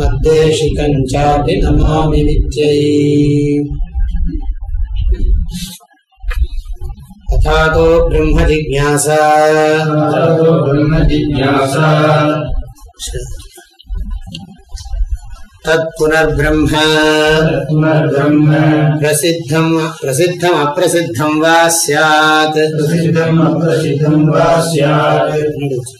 मद्देशिकम् चापि नमामि विद्यै तथा तो ब्रह्मजिज्ञासा। ब्रह्मजिज्ञासा तत्पुनर्ब्रह्म। पुनर्ब्रह्म प्रसिद्धम् प्रसिद्धम् अप्रसिद्धं वा स्यात्। प्रसिद्धम् अप्रसिद्धम् वा स्यात्।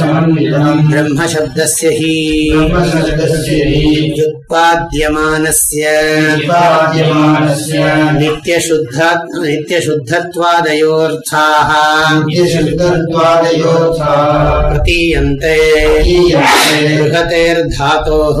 ब्रह्मशब्दस्य हि व्युत्पाद्यमानस्य नित्यशुद्धत्वादयोर्थाः प्रतीयन्ते बृहतेर्धातोः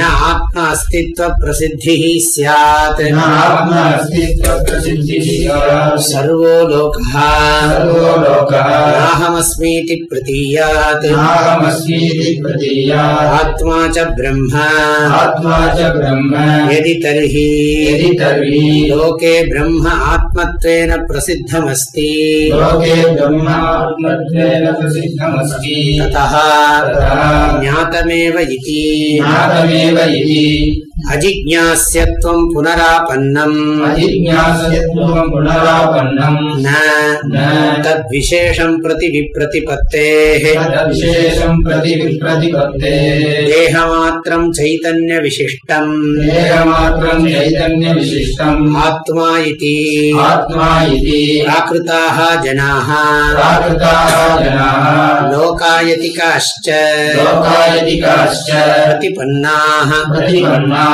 आत्म अस्तित्वप्रसिद्धिः स्यात्। न सर्वो लोकः नाहमस्मीति प्रतीयात्। आत्मा च ब्रह्म। आत्मा च ब्रह्म। यदि तर्हि। यदि तर्हि। लोके ब्रह्म आत्मत्वेन प्रसिद्धमस्ति। लोके ब्रह्मात्मत्वेन प्रसिद्धमस्ति। ततः ततः। ज्ञातमेव इति। नागमेव इति। அஜிஜாஸ்யத்வம் புனராபன்னம். அஜிஜாஸ்யத்வம் புனராபன்னம். ந தத்விசேஷம் பிரதி விப்ரதிபத்தேஹ தத்விசேஷம் பிரதி விப்ரதிபத்தே தேகமாத்திரம் சைதன்ய விசிஷ்டம் தேகமாத்திரம் சைதன்ய விசிஷ்டம் ஆத்மா இதி. ஆத்மா இதி. பிராகிருதாக ஜனாக பிராகிருதாக ஜனாக பிரதிபன்னாக பிரதிபன்னாக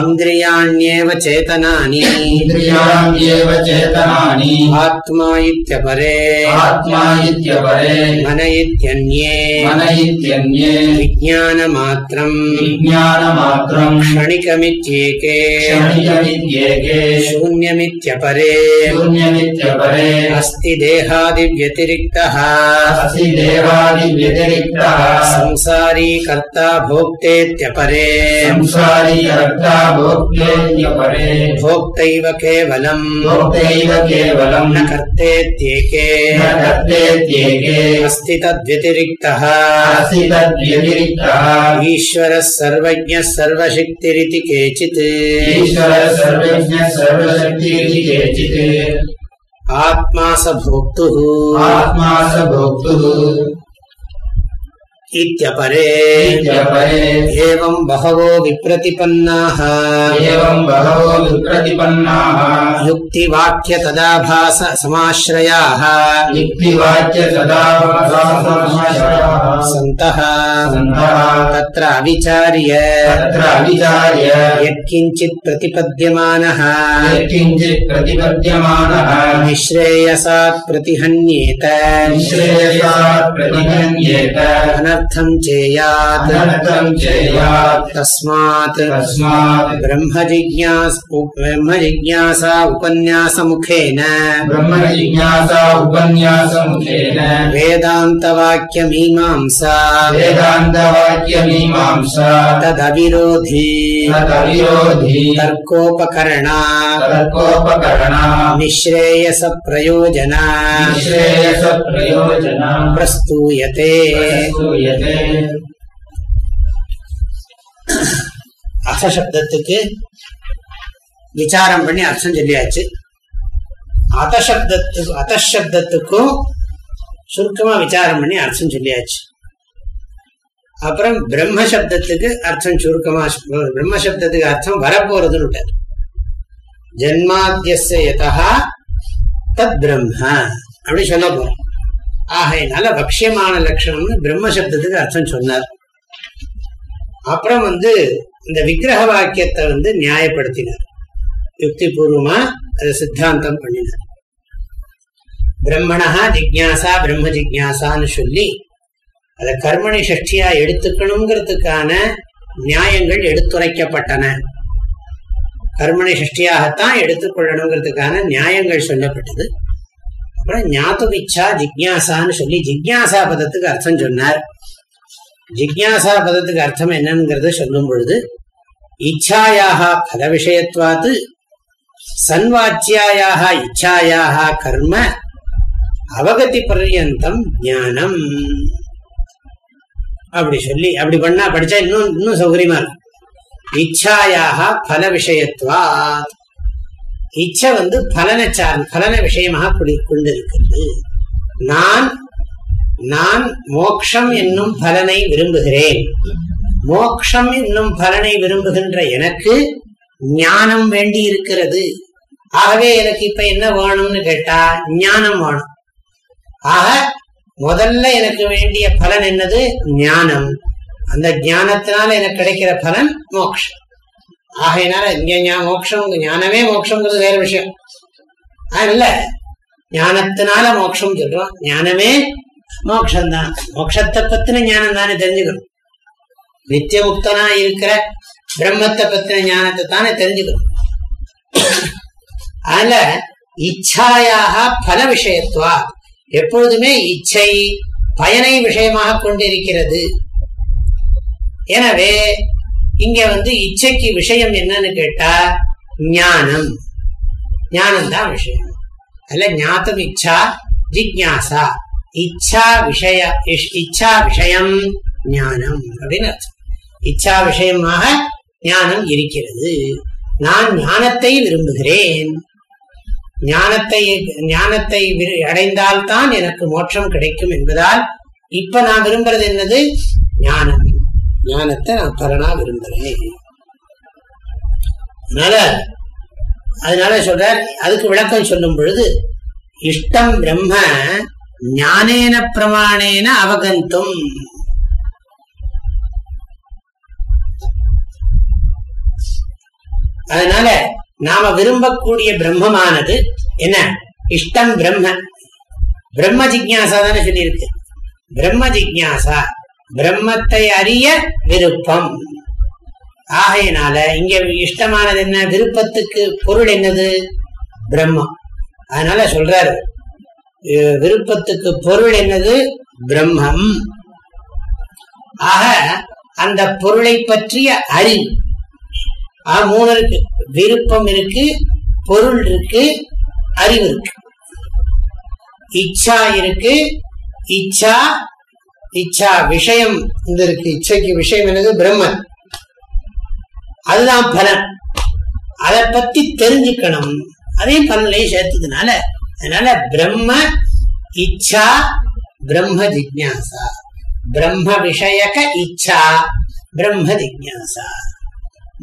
इन्द्रियाण्येव चेतनानि इन्द्रियाण्येव चेतनानि आत्मा इत्यपरे आत्मा इत्यपरे मन इत्यन्ये मन इत्यन्ये विज्ञानमात्रम् विज्ञानमात्रम् क्षणिकमित्येके क्षणिकमित्येके शून्यमित्यपरे शून्यमित्यपरे अस्ति देहादिव्यतिरिक्तः अस्ति देवादिव्यतिरिक्तः संसारी कर्ता भोक्तेत्यपरे संसारी कर्ता भोक्तेत्यपरे भोक्तैव केवलम् भोक्तैव केवलम् न कर्तेत्येके न कर्तेत्येके अस्ति तद्व्यतिरिक्तः अस्ति तद्व्यतिरिक्तः ईश्वरः सर्वज्ञः सर्वशक्तिरिति केचित् ईश्वरः सर्वज्ञः सर्वशक्तिरिति केचित् आत्मा स भोक्तुः आत्मा स भोक्तुः इत्यपरे इत्यपरे एवं बहवो विप्रतिपन्नाः एवम् बहवो विप्रतिपन्नाः युक्तिवाक्य तदाभास समाश्रयाः युक्तिवाक्य सदा सन्तः सन्तः तत्र अविचार्य तत्र अविचार्य यत्किञ्चित् प्रतिपद्यमानः यत्किञ्चित् प्रतिपद्यमानः निःश्रेयसात् प्रतिहन्येत निःश्रेयसात् प्रतिगण्येत अनर्थम् चेयात्। अनर्थम् चेयात्। तस्मात् तस्मात्। ब्रह्मजिज्ञास ब्रह्मजिज्ञासा उपन्यासमुखेन। ब्रह्मजिज्ञासा उपन्यासमुखेन। वेदान्तवाक्यमीमांसा। वेदान्तवाक्यमीमांसा। तदविरोधी। तदविरोधी। तर्कोपकरणा। तर्कोपकरणा। निःश्रेयसप्रयोजना। निःश्रेयसप्रयोजना। प्रस्तूयते। प्रस्तूयते। அச சப்தத்துக்கு விசாரம் பண்ணி அர்த்தம் சொல்லியாச்சு அதசப்தத்து அதசப்தத்துக்கும் சுருக்கமா விசாரம் பண்ணி அர்த்தம் சொல்லியாச்சு அப்புறம் பிரம்ம சப்தத்துக்கு அர்த்தம் சுருக்கமா சொல்றாரு. பிரம்ம சப்தத்துக்கு அர்த்தம் வரப்போறதுன்னு விட்டார். ஜன்மாத்தியஸ்ய யதா தத் பிரம்ம அப்படி சொல்ல போறோம் ஆகையினால பக்ஷியமான லட்சணம்னு பிரம்ம சப்தத்துக்கு அர்த்தம் சொன்னார். அப்புறம் வந்து இந்த விக்கிரக வாக்கியத்தை வந்து நியாயப்படுத்தினார். யுக்தி பூர்வமா அதை சித்தாந்தம் பண்ணினார். பிரம்மணா ஜிக்யாசா பிரம்ம ஜிக்யாசான்னு சொல்லி அதை கர்மணி சஷ்டியா எடுத்துக்கணுங்கிறதுக்கான நியாயங்கள் எடுத்துரைக்கப்பட்டன. கர்மணி சஷ்டியாகத்தான் எடுத்துக்கொள்ளணுங்கிறதுக்கான நியாயங்கள் சொல்லப்பட்டது. அப்புறம் ஞாபகிச்சா ஜிக்யாசான்னு சொல்லி ஜிக்யாசா பதத்துக்கு அர்த்தம் சொன்னார் ஜிக்யாசா பதத்துக்கு அர்த்தம் என்னங்கிறத சொல்லும் பொழுது இச்சாயாக பல விஷயத்வாத்து சன்வாச்சியாயாக இச்சாயாக கர்ம அவகதி பர்யந்தம் ஞானம் அப்படி சொல்லி அப்படி பண்ணா படிச்சா இன்னும் இன்னும் சௌகரியமா இருக்கும் இச்சாயாக பல விஷயத்துவாத் இச்சை வந்து பலனை சார்ந்த பலன விஷயமாக கொண்டிருக்கிறது. நான் நான் மோக்ஷம் என்னும் பலனை விரும்புகிறேன். மோக்ஷம் என்னும் பலனை விரும்புகின்ற எனக்கு ஞானம் வேண்டி இருக்கிறது ஆகவே எனக்கு இப்ப என்ன வேணும்னு கேட்டா ஞானம் வேணும். ஆக முதல்ல எனக்கு வேண்டிய பலன் என்னது? ஞானம். அந்த ஞானத்தினால எனக்கு கிடைக்கிற பலன் மோக்ஷம். ஆகையினால இங்க ஞா- மோட்சம் ஞானமே மோட்சங்கிறது வேற விஷயம். இல்ல ஞானத்தினால மோட்சம் சொல்றோம். ஞானமே மோட்சம்தான் மோட்சத்தை பத்தின ஞானம் தானே தெரிஞ்சுக்கணும். நித்திய முக்தனா இருக்கிற பிரம்மத்தை பத்தின ஞானத்தை தானே தெரிஞ்சுக்கணும். அதுல இச்சாயாக பல விஷயத்துவா எப்பொழுதுமே இச்சை பயனை விஷயமாக கொண்டிருக்கிறது. எனவே இங்க வந்து இச்சைக்கு விஷயம் என்னன்னு கேட்டா ஞானம். ஞானம் தான் விஷயம். அதுல ஞாத்தம் இச்சா ஜிக்யாசா. இச்சா விஷய இச்சா விஷயம் ஞானம் அப்படின்னு அர்த்தம். இச்சா விஷயமாக ஞானம் இருக்கிறது. நான் ஞானத்தை விரும்புகிறேன். ஞானத்தை ஞானத்தை விரு- அடைந்தால்தான் எனக்கு மோட்சம் கிடைக்கும் என்பதால் இப்ப நான் விரும்புறது என்னது? ஞானம். ஞானத்தை நான் பலனா விரும்புறேன் அதனால அதனால சொல்றார் அதுக்கு விளக்கம் சொல்லும் பொழுது இஷ்டம் பிரம்ம ஞானேன பிரமாணேன அவகந்தும். அதனால நாம விரும்பக்கூடிய பிரம்மமானது என்ன? இஷ்டம் பிரம்ம. பிரம்ம ஜிக்யாசா தானே சொல்லியிருக்கு. பிரம்ம ஜிக்யாசா. பிரம்மத்தை அறிய விருப்பம். ஆகையினால இங்க இஷ்டமானது என்ன? விருப்பத்துக்கு பொருள் என்னது? பிரம்மம். அதனால சொல்றாரு. விருப்பத்துக்கு பொருள் என்னது? பிரம்மம். ஆக அந்த பொருளை பற்றிய அறிவு. ஆக மூணு இருக்கு. விருப்பம் இருக்கு பொருள் இருக்கு அறிவு இருக்கு. இச்சா இருக்கு இச்சா இச்சா விஷயம் இந்த இருக்கு. இச்சைக்கு விஷயம் என்னது? பிரம்மன். அதுதான் பலன். அதை பத்தி தெரிஞ்சுக்கணும். அதே பலனையும் சேர்த்ததுனால அதனால பிரம்ம இச்சா பிரம்ம ஜிக்யாசா. பிரம்ம விஷயக இச்சா பிரம்ம ஜிக்யாசா.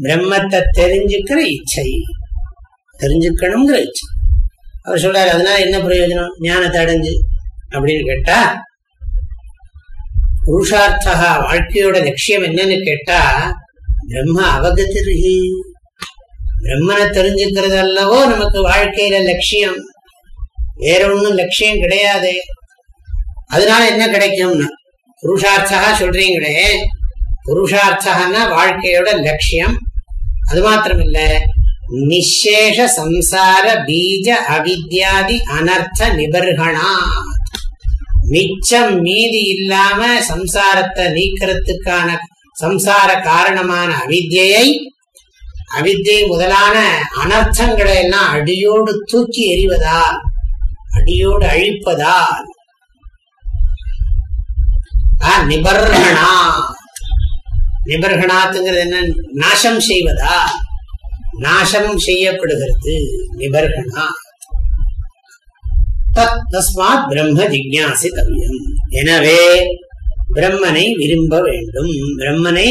பிரம்மத்தை தெரிஞ்சுக்கிற இச்சை. தெரிஞ்சுக்கணுங்கிற இச்சை. அவர் சொல்றாரு அதனால என்ன பிரயோஜனம்? ஞானத்தை அடைஞ்சு அப்படின்னு கேட்டா புருஷார்த்தா வாழ்க்கையோட லட்சியம் என்னன்னு கேட்டா பிரம்ம அவகதிருகி. பிரம்மனை தெரிஞ்சுக்கிறது அல்லவோ நமக்கு வாழ்க்கையில லட்சியம். வேற ஒண்ணும் லட்சியம் கிடையாது. அதனால என்ன கிடைக்கும்னா புருஷார்த்தா சொல்றீங்களே புருஷார்த்தகன்னா வாழ்க்கையோட லட்சியம். அது மாத்திரம் இல்ல நிசேஷ சம்சார பீஜ அவித்யாதி அனர்த்த நிபர்கணா மிச்சம் மீதி இல்லாம சம்சாரத்தை நீக்கிறதுக்கான சம்சார காரணமான அவித்யை அவித்யை முதலான அனர்த்தங்களை எல்லாம் அடியோடு தூக்கி எறிவதால் அடியோடு அழிப்பதால் நிபர்ணா நிபர்கணா நிபர்கணாத்துங்கிறது என்ன? நாசம் செய்வதா? நாசம் செய்யப்படுகிறது. நிபர்கணா தத் தஸ்மாத் பிரம்ம ஜிக்யாசித்தவியம் எனவே பிரம்மனை விரும்ப வேண்டும். பிரம்மனை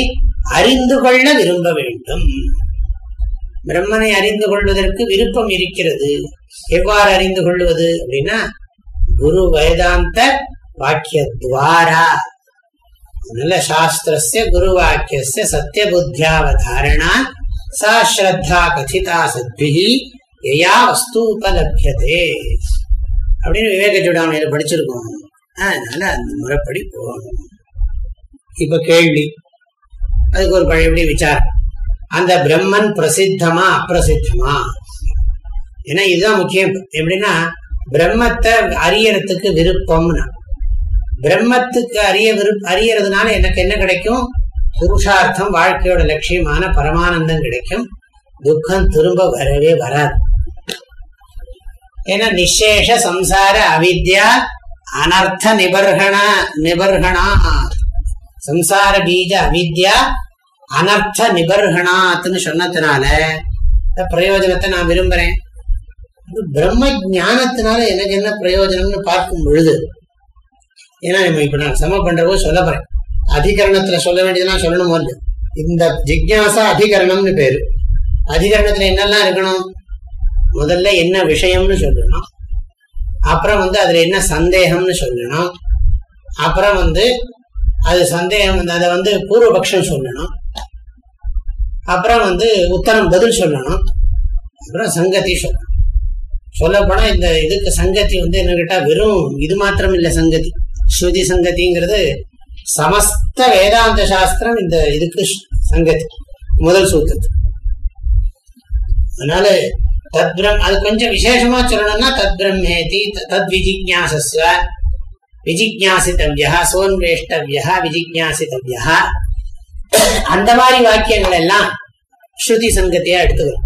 அறிந்து கொள்ள விரும்ப வேண்டும். பிரம்மனை அறிந்து கொள்வதற்கு விருப்பம் இருக்கிறது. எவ்வாறு அறிந்து கொள்வது அப்படின்னா குரு வேதாந்த வாக்கிய துவாரா. அதனால சாஸ்திரஸ்ய குரு வாக்கிய சத்திய புத்தியாவதாரணா சா ஸ்ரத்தா கதிதா சத்பிகி யா வஸ்து உபலபியதே. அப்படின்னு விவேக சூடாமணியில படிச்சிருக்கோம். அதனால அந்த முறைப்படி போகணும். இப்ப கேள்வி. அதுக்கு ஒரு பழையபடி விசாரம்? அந்த பிரம்மன் பிரசித்தமா அப்பிரசித்தமா? ஏன்னா இதுதான் முக்கியம். எப்படின்னா பிரம்மத்தை அறியறதுக்கு விருப்பம்னா. பிரம்மத்துக்கு அறிய விருப்ப அறியறதுனால எனக்கு என்ன கிடைக்கும்? புருஷார்த்தம் வாழ்க்கையோட லட்சியமான பரமானந்தம் கிடைக்கும். துக்கம் திரும்ப வரவே வராது. ஏன்னா நிசேஷ சம்சார அவித்யா அனர்த்த நிபர்கண நிபர்கணா. சம்சார பீஜ அவித்யா அனர்த்த நிபர்கணாத்னு சொன்னதுனால இந்த பிரயோஜனத்தை நான் விரும்புறேன். பிரம்ம ஜானத்தினால எனக்கு என்ன பிரயோஜனம்னு பார்க்கும் பொழுது ஏன்னா நம்ம இப்ப நான் சம பண்றவோ சொல்ல போறேன். அதிகரணத்துல சொல்ல வேண்டியதுலாம் சொல்லணும் வந்து இந்த ஜிக்யாசா அதிகரணம்னு பேரு. அதிகரணத்துல என்னெல்லாம் இருக்கணும்? முதல்ல என்ன விஷயம்னு சொல்லணும். அப்புறம் வந்து அதுல என்ன சந்தேகம்னு சொல்லணும். அப்புறம் வந்து அது சந்தேகம் வந்து அதை வந்து பூர்வபக்ஷம் சொல்லணும். அப்புறம் வந்து உத்தரம் பதில் சொல்லணும். அப்புறம் சங்கதி சொல்லணும். சொல்லப்போனா இந்த இதுக்கு சங்கதி வந்து என்ன கேட்டா வெறும் இது மாத்திரம் இல்லை சங்கதி. ஸ்ருதி சங்கதிங்கிறது சமஸ்த வேதாந்த சாஸ்திரம் இந்த இதுக்கு சங்கதி முதல் சூத்திரத்து அதனால தத் பிரம் அது கொஞ்சம் விசேஷமா சொல்லணும்னா தத் பிரம்மேதி தத் விஜிஜாசஸ்வ விஜிஜாசித்தவ்யா சோன்வேஷ்டவியா விஜிஜாசித்தவ்யா அந்த மாதிரி வாக்கியங்கள் எல்லாம் ஸ்ருதி சங்கத்தையா எடுத்துக்கிறோம்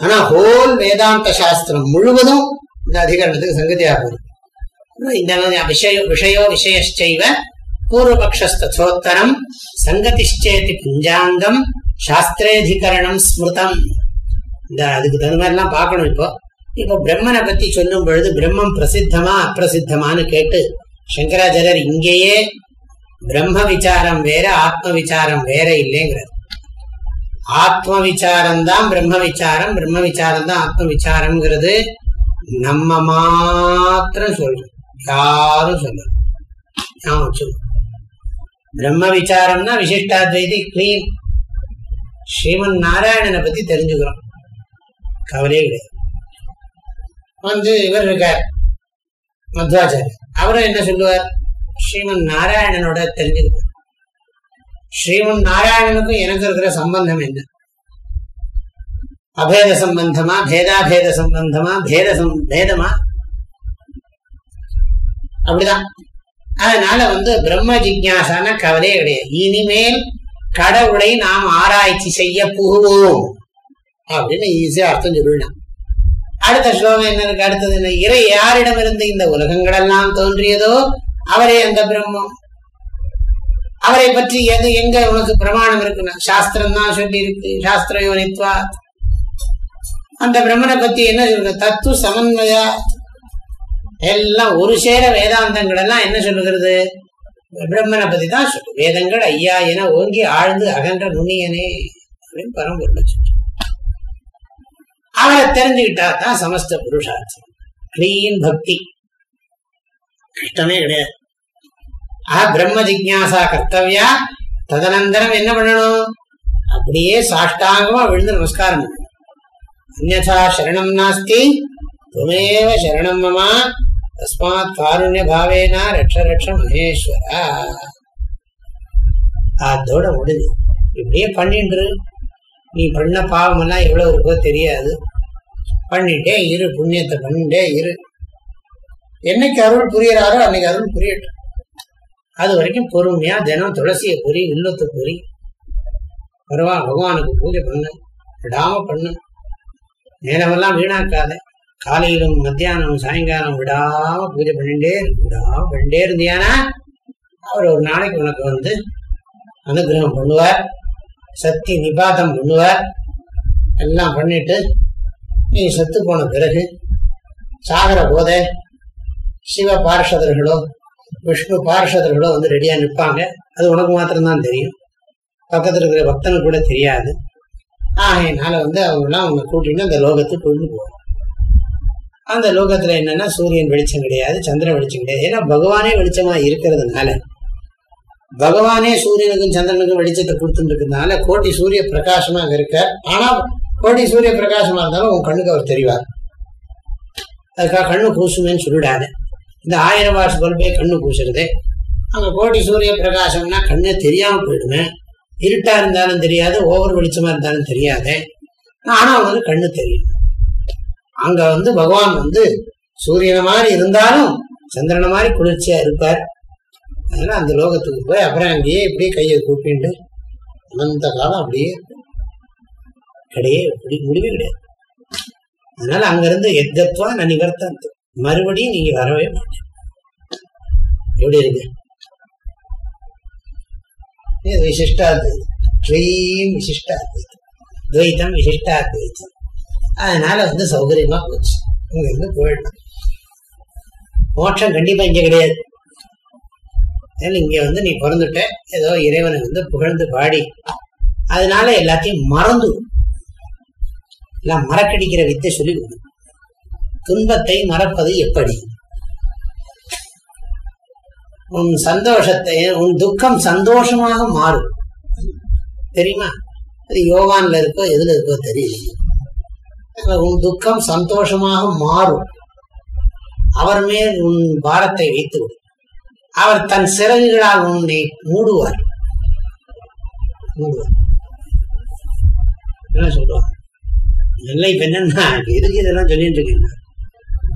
ஆனா ஹோல் வேதாந்த சாஸ்திரம் முழுவதும் இந்த அதிகரணத்துக்கு சங்கதியாக போகுது இந்த விஷய விஷயோ விஷயச்சைவ பூர்வபக்ஷஸ்தோத்தரம் சங்கதிஷ்டேதி புஞ்சாங்கம் சாஸ்திரேதிகரணம் ஸ்மிருதம் இந்த அதுக்கு தகுந்த மாதிரிலாம் பார்க்கணும் இப்போ. இப்போ பிரம்மனை பத்தி சொல்லும் பொழுது பிரம்மம் பிரசித்தமா அப்பிரசித்தமானு கேட்டு சங்கராச்சாரியர் இங்கேயே பிரம்ம விசாரம் வேற ஆத்ம விசாரம் வேற இல்லைங்கிறது ஆத்ம விசாரம் தான் பிரம்ம விசாரம் பிரம்ம விசாரம் தான் ஆத்ம விசாரம்ங்கிறது நம்ம மாத்திரம் சொல்றோம். யாரும் சொல்லணும் பிரம்ம விசாரம்னா விசிஷ்டாத்வைதி கிளீன். ஸ்ரீமன் நாராயணனை பத்தி தெரிஞ்சுக்கிறோம். கவலையே கிடையாது. வந்து இவர் இருக்கார் மத்வாச்சாரியர் அவரும் என்ன சொல்லுவார்? ஸ்ரீமன் நாராயணனோட தெரிஞ்சுக்கிறார் ஸ்ரீமன் நாராயணனுக்கும் எனக்கு இருக்கிற சம்பந்தம் என்ன? அபேத சம்பந்தமா பேதாபேத சம்பந்தமா பேத பேதமா? அப்படிதான். அதனால வந்து பிரம்ம ஜிக்யாசான கவலையே கிடையாது. இனிமேல் கடவுளை நாம் ஆராய்ச்சி செய்ய புகுவோம் அப்படின்னு ஈஸியா அர்த்தம் சொல்லலாம் அடுத்த ஸ்லோகம் என்ன இருக்கு? அடுத்தது என்ன? இறை யாரிடம் இருந்து இந்த உலகங்கள் எல்லாம் தோன்றியதோ அவரே அந்த பிரம்மம். அவரை பற்றி எது எங்க உனக்கு பிரமாணம் இருக்குன்னா? சாஸ்திரம் தான் சொல்லி இருக்கு சாஸ்திர யோனித்வா. அந்த பிரம்மனை பத்தி என்ன சொல்றது தத்துவ சமன்வயா எல்லாம் ஒரு சேர வேதாந்தங்கள் எல்லாம் என்ன சொல்லுகிறது? பிரம்மனை பத்தி தான் சொல்லு. வேதங்கள் ஐயா என ஓங்கி ஆழ்ந்து அகன்ற நுண்ணியனே அப்படின்னு பரம்பொருள் சொல்லு அவரை தெரிஞ்சுக்கிட்டா தான் சமஸ்த புருஷார்த்தம். கிளீன் பக்தி. கஷ்டமே கிடையாது. ஆஹ் பிரம்ம ஜிக்யாசா கர்த்தவியா ததனந்தரம் என்ன பண்ணணும்? அப்படியே சாஷ்டாங்கமா விழுந்து நமஸ்காரம் பண்ணணும். அந்நா சரணம் நாஸ்தி துமேவ சரணம் மமா தஸ்மாத் காருண்ய பாவேனா ரட்ச ரட்ச மகேஸ்வரா. அதோட முடிஞ்சு. இப்படியே பண்ணிட்டு நீ பண்ண பாவமெல்லாம் எவ்வளோ எவ்வளவு இருக்கோ தெரியாது. பண்ணிட்டே இரு புண்ணியத்தை பண்ணிட்டே இரு. என்னைக்கு அருள் புரியறாரோ அன்னைக்கு அருள் புரியட்டும். அது வரைக்கும் பொறுமையா தினம் துளசியை பொறி வில்லத்தை பொறி பரவா பகவானுக்கு பூஜை பண்ணு விடாம பண்ணு. நேரமெல்லாம் வீணாக்காத. காலையிலும் மத்தியானம் சாயங்காலம் விடாம பூஜை பண்ணிட்டே விடாம பண்ணிட்டே இருந்தியானா? அவர் ஒரு நாளைக்கு உனக்கு வந்து அனுகிரகம் பண்ணுவார். சக்தி நிபாதம் பண்ணுவார் எல்லாம் பண்ணிட்டு நீ செத்து போன பிறகு சாகர போத சிவ பார்ஷதர்களோ விஷ்ணு பார்ஷதர்களோ வந்து ரெடியா நிற்பாங்க. அது உனக்கு மாத்திரம்தான் தெரியும். பக்கத்தில் இருக்கிற பக்தனுக்கு கூட தெரியாது. ஆகையினால வந்து அவங்கெல்லாம் அவங்க கூட்டிட்டு அந்த லோகத்துக்கு கொண்டு போவாங்க. அந்த லோகத்துல என்னன்னா சூரியன் வெளிச்சம் கிடையாது சந்திரன் வெளிச்சம் கிடையாது. ஏன்னா பகவானே வெளிச்சமா இருக்கிறதுனால பகவானே சூரியனுக்கும் சந்திரனுக்கும் வெளிச்சத்தை கொடுத்துட்டு கோட்டி சூரிய பிரகாசமாக இருக்க. ஆனால் கோட்டி சூரிய பிரகாசமாக இருந்தாலும் உன் கண்ணுக்கு அவர் தெரிவார். அதுக்காக கண்ணு கூசுமேன்னு சொல்லிடாது. இந்த ஆயிரம் வாட்ஸ் பல்பே கண்ணு கூசுறது. அங்கே கோட்டி சூரிய பிரகாசம்னா கண்ணே தெரியாமல் போயிடுமே. இருட்டாக இருந்தாலும் தெரியாது ஓவர் வெளிச்சமாக இருந்தாலும் தெரியாது. ஆனால் அவங்களுக்கு கண்ணு தெரியும். அங்கே வந்து பகவான் வந்து சூரியனை மாதிரி இருந்தாலும் சந்திரனை மாதிரி குளிர்ச்சியாக இருப்பார். அதனால அந்த லோகத்துக்கு போய் அப்புறம் அங்கேயே இப்படியே கையை கூப்பிட்டு அனந்த காலம் அப்படியே கிடையே இப்படி முடிவே கிடையாது. அதனால அங்கிருந்து எத்தத்வா நான் நிவர்த்தம் மறுபடியும் நீங்க வரவே மாட்டேன் எப்படி இருக்கு? இது விசிஷ்டாத்வைதம். ட்ரீம் விசிஷ்டாத்வைதம். துவைத்தம் விசிஷ்டாத்வைத்தம் அதனால வந்து சௌகரியமா போச்சு. இங்க இருந்து போயிடலாம் மோட்சம் கண்டிப்பா இங்க கிடையாது. இங்க வந்து நீ பிறந்துட்ட. ஏதோ இறைவனை வந்து புகழ்ந்து பாடி. அதனால எல்லாத்தையும் மறந்து எல்லாம் மறக்கடிக்கிற வித்தை சொல்லி கொடு. துன்பத்தை மறப்பது எப்படி? உன் சந்தோஷத்தை உன் துக்கம் சந்தோஷமாக மாறும். தெரியுமா? அது யோகான்ல இருக்கோ எதுல இருக்கோ தெரியல. உன் துக்கம் சந்தோஷமாக மாறும். அவர் மேல் உன் பாரத்தை வைத்து விடும் அவர் தன் சிறகுகளால் உன்னை மூடுவார். மூடுவார். என்ன சொல்லுவார் இல்லை இப்ப என்னன்னா எதுக்கு இதெல்லாம் சொல்லிட்டு இருக்கீங்க?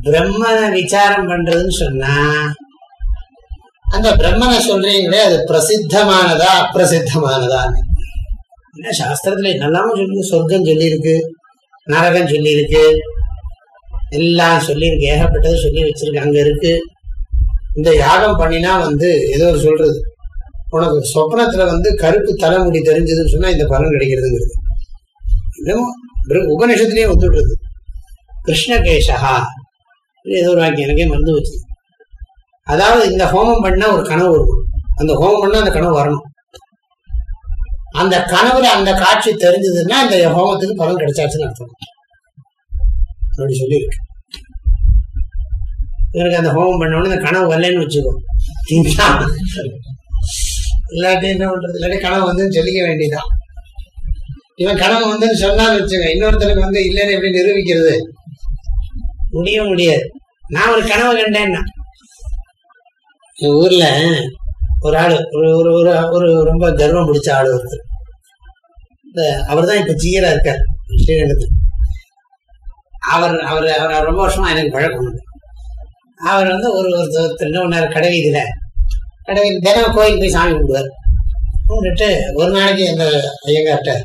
பிரம்மனை விசாரம் பண்றதுன்னு சொன்னா அந்த பிரம்மனை சொல்றீங்களே அது பிரசித்தமானதா அப்பிரசித்தமானதா? என்ன சாஸ்திரத்துல என்னெல்லாமோ சொல்லி சொர்க்கம் சொல்லியிருக்கு நரகம் சொல்லியிருக்கு எல்லாம் சொல்லியிருக்கு ஏகப்பட்டது சொல்லி வச்சிருக்கு அங்க இருக்கு. இந்த யாகம் பண்ணினா வந்து ஏதோ ஒரு சொல்றது. உனக்கு சொப்னத்துல வந்து கருப்பு தலைமுடி தெரிஞ்சதுன்னு சொன்னா இந்த பலன் கிடைக்கிறதுங்கிறது. இன்னமும் உபநிஷத்துலயே ஒத்துடுறது கிருஷ்ணகேஷா ஏதோ ஒரு வாக்கியம் எனக்கே மறந்து வச்சு அதாவது இந்த ஹோமம் பண்ணா ஒரு கனவு வரும். அந்த ஹோமம் பண்ணா அந்த கனவு வரணும். அந்த கனவுல அந்த காட்சி தெரிஞ்சதுன்னா அந்த ஹோமத்துக்கு பலன் கிடைச்சாச்சுன்னு அர்த்தம். அப்படி சொல்லியிருக்கு. இவருக்கு அந்த ஹோமம் பண்ணோன்னு இந்த கனவு வரலன்னு வச்சுக்கோ. இல்லாட்டி என்ன பண்றது? இல்லாட்டி கனவு வந்து சொல்லிக்க வேண்டியதான் இவன் கனவு வந்துன்னு சொன்னான்னு வச்சுக்க இன்னொருத்தருக்கு வந்து இல்லைன்னு எப்படி நிரூபிக்கிறது? முடிய முடியாது. நான் ஒரு கனவு கண்டேன்னா. என் ஊர்ல ஒரு ஆளு ஒரு ஒரு ஒரு ஒரு ரொம்ப கர்வம் பிடிச்ச ஆளு ஒருத்தர். இந்த அவர் தான் இப்ப ஜீயரா இருக்கார் ஸ்ரீரங்கத்தில் அவர் அவர் அவர் ரொம்ப வருஷமா எனக்கு பழக்கம் உண்டு. அவர் வந்து ஒரு ஒருத்தர் என்ன பண்ணாரு கடை வீதியில கடை வீதி தினம் கோயில் போய் சாமி கும்பிடுவார். கும்பிட்டுட்டு ஒரு நாளைக்கு எங்க ஐயங்கார்ட்ட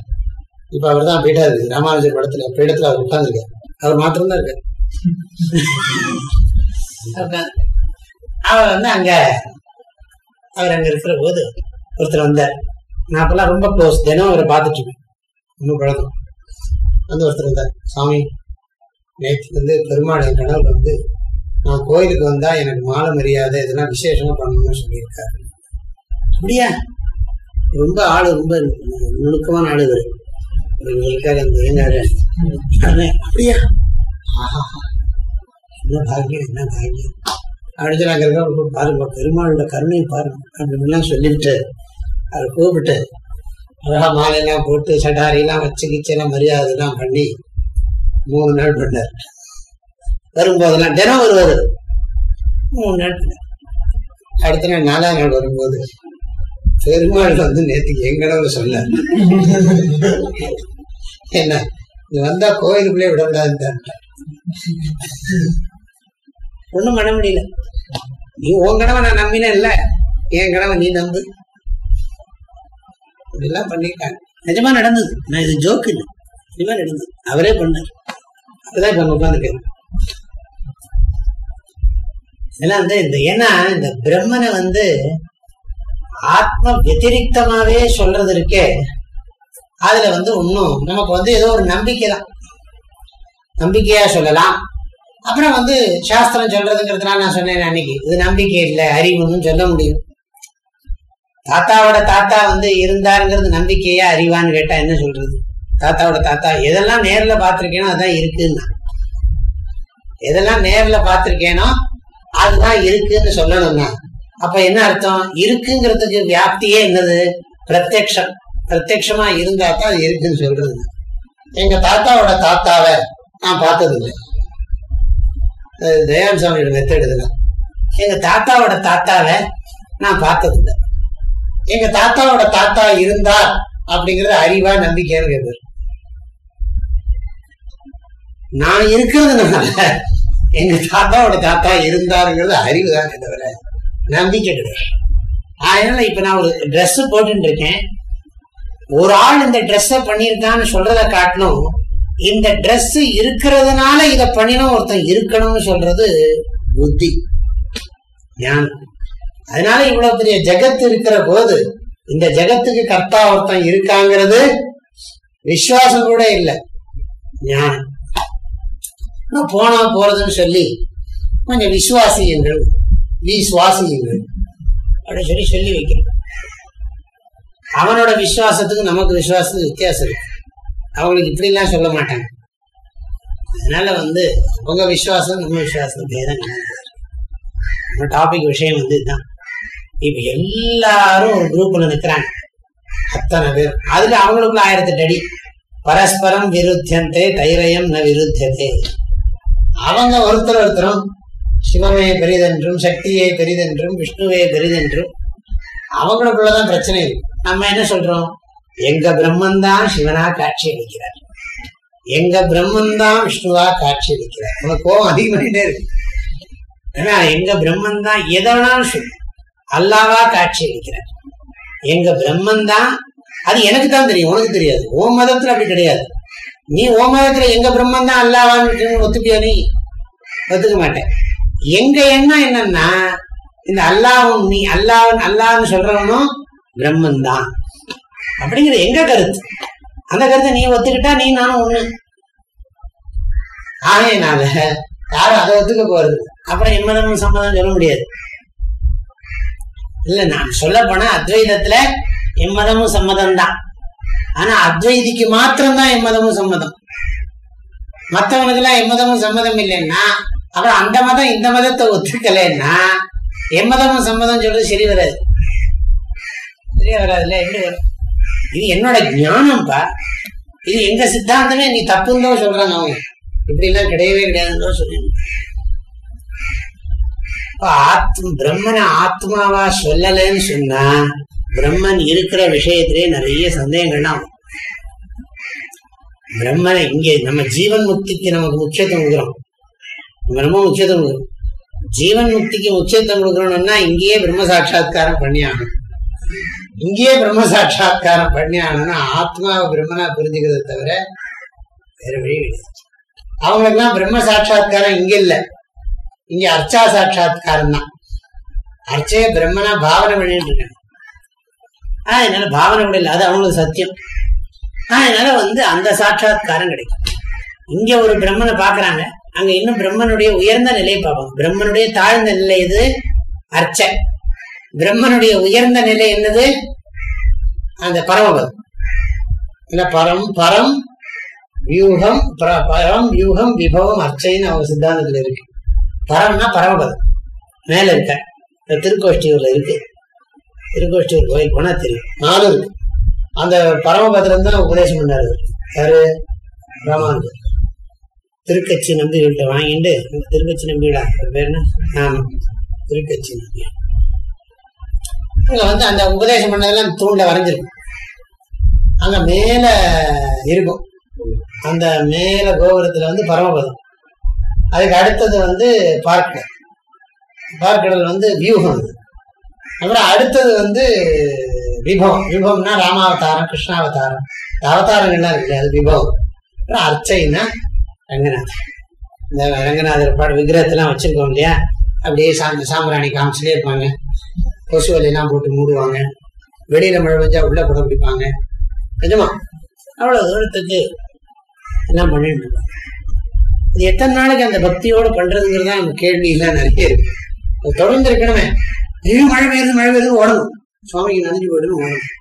இப்ப அவர் தான் போயிட்டாரு ராமானுஜர் படத்துல பீடத்துல அவர் உட்காந்துருக்காரு அவர் மாத்திரம்தான் இருக்காரு. அவர் வந்து அங்க அவர் அங்க இருக்கிற போது ஒருத்தர் வந்தார். நான் அப்பெல்லாம் ரொம்ப க்ளோஸ் தினம் அவரை பார்த்துட்டு இன்னும் பழக்கம். வந்து ஒருத்தர் வந்தார். சாமி நேற்று வந்து பெருமாள் என் கனவுல வந்து நான் கோயிலுக்கு வந்தா எனக்கு மாலை மரியாதை எதனா விசேஷமா பண்ணணும்னு சொல்லியிருக்காரு. அப்படியா? ரொம்ப ஆளு ரொம்ப நுணுக்கமான ஆளு இவரு. இருக்காரு அந்த அப்படியா? ஆஹா. என்ன பாக்கியம் என்ன பாக்கியம். அடுத்து நாங்க இருக்க பாருங்க பெருமாளோட கருணையை பாருங்க அப்படின்னு சொல்லிவிட்டு அதை கூப்பிட்டு அழகா மாலையெல்லாம் போட்டு சடாரியெல்லாம் வச்சு கிச்செல்லாம் மரியாதை எல்லாம் பண்ணி மூணு நாள் பண்ணார். வரும்போதெல்லாம் தினம் வருவார் மூணு நாள். அடுத்த நாள் நாலாம் நாள் வரும்போது பெருமாள் வந்து நேற்றுக்கு எங்கடவு சொல்ல என்ன இது வந்தா கோயிலுக்குள்ளே விடக்கூடாதுன்னு ஒண்ணும் பண்ண முடியல. நீ உன் கனவை நான் நம்பினேன் இல்ல என் கனவை நீ நம்பு. இப்படிலாம் பண்ணிருக்காங்க நிஜமா நடந்தது. நான் இது ஜோக்கு இல்லை. நிஜமா நடந்தது. அவரே பண்ணார். அப்படிதான் இப்ப உட்காந்துருக்கேன் இதெல்லாம் வந்து இந்த ஏன்னா இந்த பிரம்மனை வந்து ஆத்ம வத்திரிகமாவே சொல்றது இருக்கே. அதுல வந்து இன்னும் நமக்கு வந்து ஏதோ ஒரு நம்பிக்கை தான் நம்பிக்கையா சொல்லலாம். அப்புறம் வந்து சாஸ்திரம் சொல்றதுங்கிறதுனால நான் சொன்னேன் அன்னைக்கு. இது நம்பிக்கை இல்லை அறிவுன்னு சொல்ல முடியும். தாத்தாவோட தாத்தா வந்து இருந்தாருங்கிறது நம்பிக்கையா அறிவான்னு கேட்டா என்ன சொல்றது? தாத்தாவோட தாத்தா எதெல்லாம் நேர்ல பார்த்திருக்கேனோ அதான் இருக்குன்னா. எதெல்லாம் நேர்ல பார்த்திருக்கேனோ அதுதான் இருக்குன்னு சொல்லணும்னா. அப்ப என்ன அர்த்தம்? இருக்குங்கிறதுக்கு வியாப்தியே என்னது? பிரத்யக்ஷம். பிரத்யக்ஷமா இருந்தா தான் அது இருக்குன்னு சொல்றது. எங்க தாத்தாவோட தாத்தாவை நான் பார்த்தது இல்லை தயான் சுவாமியோட மெத்தட் எங்க தாத்தாவோட தாத்தாவை நான் பார்த்தது இல்லை எங்க தாத்தாவோட தாத்தா இருந்தா அப்படிங்கறது அறிவா நம்பிக்கைன்னு கேட்பாரு நான் இருக்கிறதுனால எங்க தாத்தாவோட தாத்தா இருந்தாருங்கிறது அறிவு தான் தவிர நம்பிக்கை கிடையாது அதனால இப்ப நான் ஒரு ட்ரெஸ் போட்டு இருக்கேன். ஒரு ஆள் இந்த ட்ரெஸ்ஸ பண்ணியிருக்கான்னு சொல்றத காட்டணும். இந்த ட்ரெஸ் இருக்கிறதுனால இத பண்ணினோம் ஒருத்தன் இருக்கணும்னு சொல்றது புத்தி. ஞானம். அதனால இவ்வளவு பெரிய ஜெகத் இருக்கிற போது இந்த ஜெகத்துக்கு கர்த்தா ஒருத்தன் இருக்காங்கிறது விசுவாசம் கூட இல்லை. ஞானம். இன்னும் போனா போறதுன்னு சொல்லி கொஞ்சம் விசுவாசியுங்கள் விசுவாசியுங்கள் அப்படின்னு சொல்லி சொல்லி வைக்கிறேன் அவனோட விசுவாசத்துக்கு நமக்கு விசுவாசத்துக்கு வித்தியாசம் இருக்கு. அவங்களுக்கு இப்படிலாம் சொல்ல மாட்டாங்க. அதனால வந்து உங்க விசுவாசம் நம்ம விசுவாசம் பேதம் கிடையாது நம்ம டாபிக் விஷயம் வந்து இதுதான். இப்ப எல்லாரும் ஒரு குரூப்ல நிக்கிறாங்க. அத்தனை பேர் அதுல அவங்களுக்குள்ள ஆயிரத்தி அடி. பரஸ்பரம் விருத்தியந்தே தைரயம் ந விருத்தியதே அவங்க ஒருத்தர் ஒருத்தரும் சிவமே பெரிதென்றும் சக்தியே பெரிதென்றும் விஷ்ணுவே பெரிதென்றும் அவங்களுக்குள்ளதான் பிரச்சனை இருக்கு. நம்ம என்ன சொல்றோம்? எங்க பிரம்மன் தான் சிவனா காட்சி அளிக்கிறார். எங்க பிரம்மன் தான் விஷ்ணுவா காட்சி அளிக்கிறார். உனக்கு கோபம் அதிகமாயிட்டே இருக்கு. ஏன்னா எங்க பிரம்மன் தான் எதை வேணாலும் சொல்லு. அல்லாவா காட்சி அளிக்கிறார். எங்க பிரம்மன் தான் அது எனக்கு தான் தெரியும் உனக்கு தெரியாது. ஓ மதத்துல அப்படி கிடையாது. நீ ஓ மதத்துல எங்க பிரம்மன் தான் அல்லாவான்னு ஒத்துப்பியா நீ? ஒத்துக்க மாட்டேன். எங்க எண்ணம் என்னன்னா இந்த அல்லாவும் நீ அல்லாவன் அல்லான்னு சொல்றவனும் பிரம்மன் தான் அப்படிங்கிற எங்க கருத்து? அந்த கருத்தை நீ ஒத்துக்கிட்டா நீ நானும் ஒண்ணு. ஆகையினால யாரும் அதை ஒத்துக்க போறது அப்புறம் எம்மதமும் சம்மதம் சொல்ல முடியாது. இல்ல நான் சொல்ல போனா அத்வைதத்துல எம்மதமும் சம்மதம் தான் ஆனா அத்வைதிக்கு மாத்திரம்தான் எம்மதமும் சம்மதம். மத்தவனுக்கு எல்லாம் எம்மதமும் சம்மதம் இல்லைன்னா அப்புறம் அந்த மதம் இந்த மதத்தை ஒத்துக்கலைன்னா எம்மதமும் சம்மதம் சொல்றது சரி வராது. சரியா வராதுல்ல எப்படி வரும்? இது என்னோட ஞானம்ப்பா இது எங்க சித்தாந்தமே நீ தப்புன்னு தான் சொல்றாங்க அவங்க. இப்படி எல்லாம் கிடையவே கிடையாதுன்னு தான் சொல்லுங்க ஆத்ம பிரம்மனை ஆத்மாவா சொல்லலைன்னு சொன்னா பிரம்மன் இருக்கிற விஷயத்திலே நிறைய சந்தேகங்கள்லாம் பிரம்மனை இங்கே நம்ம ஜீவன் முக்திக்கு நமக்கு முக்கியத்துவம் கொடுக்குறோம். பிரம்ம முக்கியத்துவம் கொடுக்குறோம். ஜீவன் முக்திக்கு முக்கியத்துவம் கொடுக்கணும்னா இங்கேயே பிரம்ம சாட்சா்காரம் பண்ணி ஆகணும் இங்கேயே பிரம்ம சாட்சா்காரம் பண்ணி ஆகணும்னா ஆத்மாவை பிரம்மனா புரிஞ்சுக்கிறத தவிர வேற வழி கிடையாது அவங்களுக்குலாம் பிரம்ம சாட்சா்காரம் இங்க இல்ல. இங்க அர்ச்சா சாட்சா்காரம் தான். அர்ச்சையை பிரம்மனா பாவனை பண்ணிட்டு இருக்காங்க. ஆஹ் என்னால பாவனை கூட இல்லை. அது அவங்களுக்கு சத்தியம். ஆஹ் என்னால வந்து அந்த சாட்சா்காரம் கிடைக்கும். இங்க ஒரு பிரம்மனை பாக்குறாங்க அங்க இன்னும் பிரம்மனுடைய உயர்ந்த நிலையை பார்ப்பாங்க பிரம்மனுடைய தாழ்ந்த நிலை எது? அர்ச்சை. பிரம்மனுடைய உயர்ந்த நிலை என்னது? அந்த பரமபதம். இல்ல பரம் பரம் வியூகம் பரம் வியூகம் விபவம் அர்ச்சைன்னு அவங்க சித்தாந்தத்துல இருக்கு. பரம்னா பரமபதம். மேல இருக்க. இந்த திருக்கோஷ்டியூர்ல இருக்கு. திருக்கோஷ்டியூர் கோயில் போனா தெரியும் நாலு இருக்கு அந்த பரமபத்திரம் தான் உபதேசம் பண்ணாரு. யாரு? ராமானுஜர் திருக்கட்சி நம்பிகிட்ட வாங்கிட்டு இந்த திருக்கட்சி நம்பிடா அவர் பேர் என்ன? ஆமா. திருக்கட்சி நம்பி அங்க வந்து அந்த உபதேசம் பண்ணதெல்லாம் தூண்ல வரைஞ்சிருக்கும். அங்க மேல இருக்கும். அந்த மேல கோபுரத்துல வந்து பரமபதம். அதுக்கு அடுத்தது வந்து பார்க்கடல். பார்க்கடல் வந்து வியூகம் அது. அப்புறம் அடுத்தது வந்து விபவம் விபவம்னா ராமாவதாரம் கிருஷ்ணாவதாரம் அவதாரங்கள்லாம் இருக்கு அது விபவம் அப்புறம் அர்ச்சைன்னா ரங்கநாதர் இந்த ரங்கநாதர் பாடு விக்கிரகத்தெல்லாம் வச்சிருக்கோம் இல்லையா அப்படியே சாந்த சாம்பிராணி காமிச்சுட்டே இருப்பாங்க கொசு வலையெல்லாம் போட்டு மூடுவாங்க வெளியில மழை பெஞ்சா உள்ள கூட பிடிப்பாங்க நிஜமா அவ்வளவு தூரத்துக்கு எல்லாம் பண்ணிட்டு இருப்பாங்க இது எத்தனை நாளைக்கு அந்த பக்தியோட பண்றதுங்கிறது தான் நம்ம கேள்வி எல்லாம் நிறைய இருக்கு தொடர்ந்து இருக்கணுமே திடீர்னு மழை பெய்யுது மழை பெய்யுது ஓடணும் சுவாமிக்கு நன்றி போயிடணும் ஓடணும்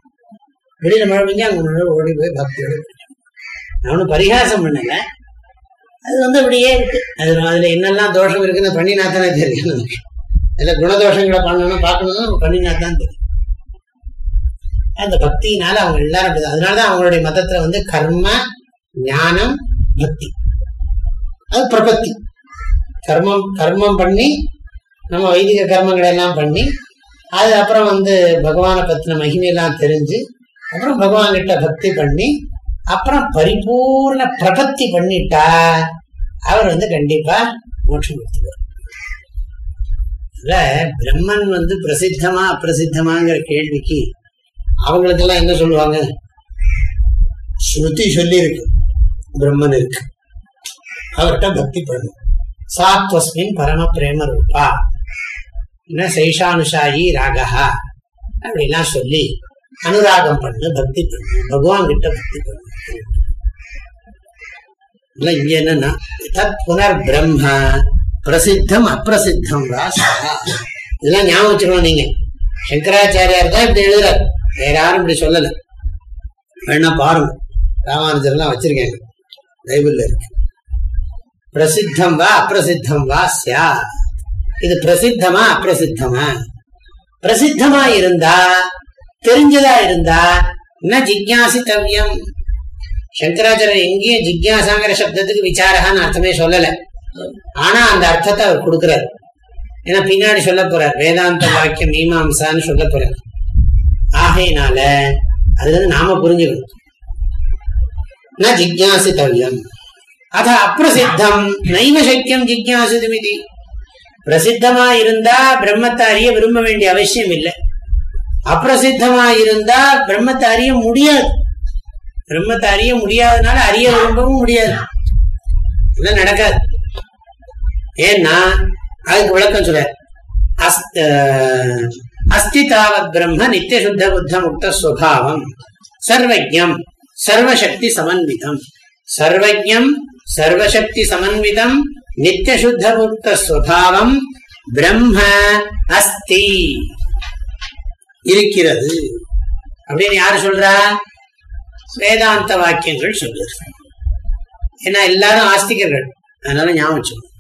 வெளியில மழை பெஞ்சா அங்க மழை ஓடி போய் பக்தியோட நானும் நான் ஒன்றும் பரிகாசம் பண்ணல. அது வந்து அப்படியே இருக்கு. அது அதுல என்னெல்லாம் தோஷம் இருக்குன்னு பண்ணினாத்தானே தெரியும் நமக்கு. அதுல குணதோஷங்களை பண்ணணும் பார்க்கணும்னு நம்ம தான் தெரியும். அந்த பக்தியினால அவங்க எல்லாரும் அப்படிதான். அதனாலதான் அவங்களுடைய மதத்துல வந்து கர்ம ஞானம் பக்தி. அது பிரபத்தி. கர்மம் கர்மம் பண்ணி நம்ம வைதிக கர்மங்களை எல்லாம் பண்ணி அது அப்புறம் வந்து பகவானை பத்தின மகிமையெல்லாம் தெரிஞ்சு அப்புறம் பகவான் கிட்ட பக்தி பண்ணி அப்புறம் பரிபூர்ண பிரபத்தி பண்ணிட்டா அவர் வந்து கண்டிப்பா மோட்சம் கொடுத்துருவார். பிரம்மன் வந்து பிரசித்தமா அப்பிரசித்தமாங்கிற கேள்விக்கு அவங்களுக்கெல்லாம் என்ன சொல்லுவாங்க? ஸ்ருதி சொல்லி இருக்கு பிரம்மன் இருக்கு. அவர்கிட்ட பக்தி பண்ணும் சாத்வஸ்மின் பரம பிரேம ரூபா என்ன சைஷானுஷாயி ராகஹா? அப்படிலாம் சொல்லி அனுராகம் பண்ணு பக்தி பண்ணு பகவான் கிட்ட பக்தி பண்ணு. இங்க என்னன்னா தத் புனர் பிரம்ம பிரசித்தம் அப்பிரசித்தம் வா சஹா. இதெல்லாம் ஞாபகம் வச்சுக்கணும் நீங்க. சங்கராச்சாரியார் தான் இப்படி எழுதுறாரு. வேற யாரும் இப்படி சொல்லல. வேணா பாருங்க. ராமானுஜர்லாம் வச்சிருக்கேங்க. பைபிள்ல இருக்கு. பிரசித்தம் வா அப்பிரசித்தம் வா சியா இது பிரசித்தமா? அப்பிரசித்தமா பிரசித்தமா இருந்தா தெரிஞ்சதா இருந்தா ந ஜிக்யாசித்தவியம். சங்கராச்சாரியர் எங்கேயும் ஜிக்யாசாங்கிற சப்தத்துக்கு விசாரகான்னு அர்த்தமே சொல்லல. ஆனா அந்த அர்த்தத்தை அவர் கொடுக்கிறார். ஏன்னா பின்னாடி சொல்ல போறார் வேதாந்த வாக்கியம் மீமாம்சான்னு சொல்ல போறார். ஆகையினால அது வந்து நாம புரிஞ்சுக்கணும். ந ஜிக்யாசித்தவ்யம். அத அப்பிரசித்தம் நைவ சக்கியம் ஜிக்யாசிதுமிதி. பிரசித்தமா இருந்தா பிரம்மத்தை அறிய விரும்ப வேண்டிய அவசியம் இல்லை அப்பிரசித்தமா இருந்தா பிரம்மத்தை அறிய முடியாது. பிரம்மத்தை அறிய முடியாதனால அறிய விரும்பவும் முடியாது. இதெல்லாம் நடக்காது. ஏன்னா அதுக்கு விளக்கம் சொல்ற அஸ்த அஸ்தி தாவத் பிரம்ம நித்திய சுத்த புத்த முக்த சுவாவம் சர்வஜம் சர்வசக்தி சமன்விதம். சர்வஜம் சர்வசக்தி சமன்விதம் நித்திய சுத்த முக்த சுவாவம் பிரம்ம அஸ்தி இருக்கிறது. அப்படின்னு யாரு சொல்றா? வேதாந்த வாக்கியங்கள் சொல்லுது. ஏன்னா எல்லாரும் ஆஸ்திகர்கள். அதனால ஞாபகம் வச்சுக்கணும்.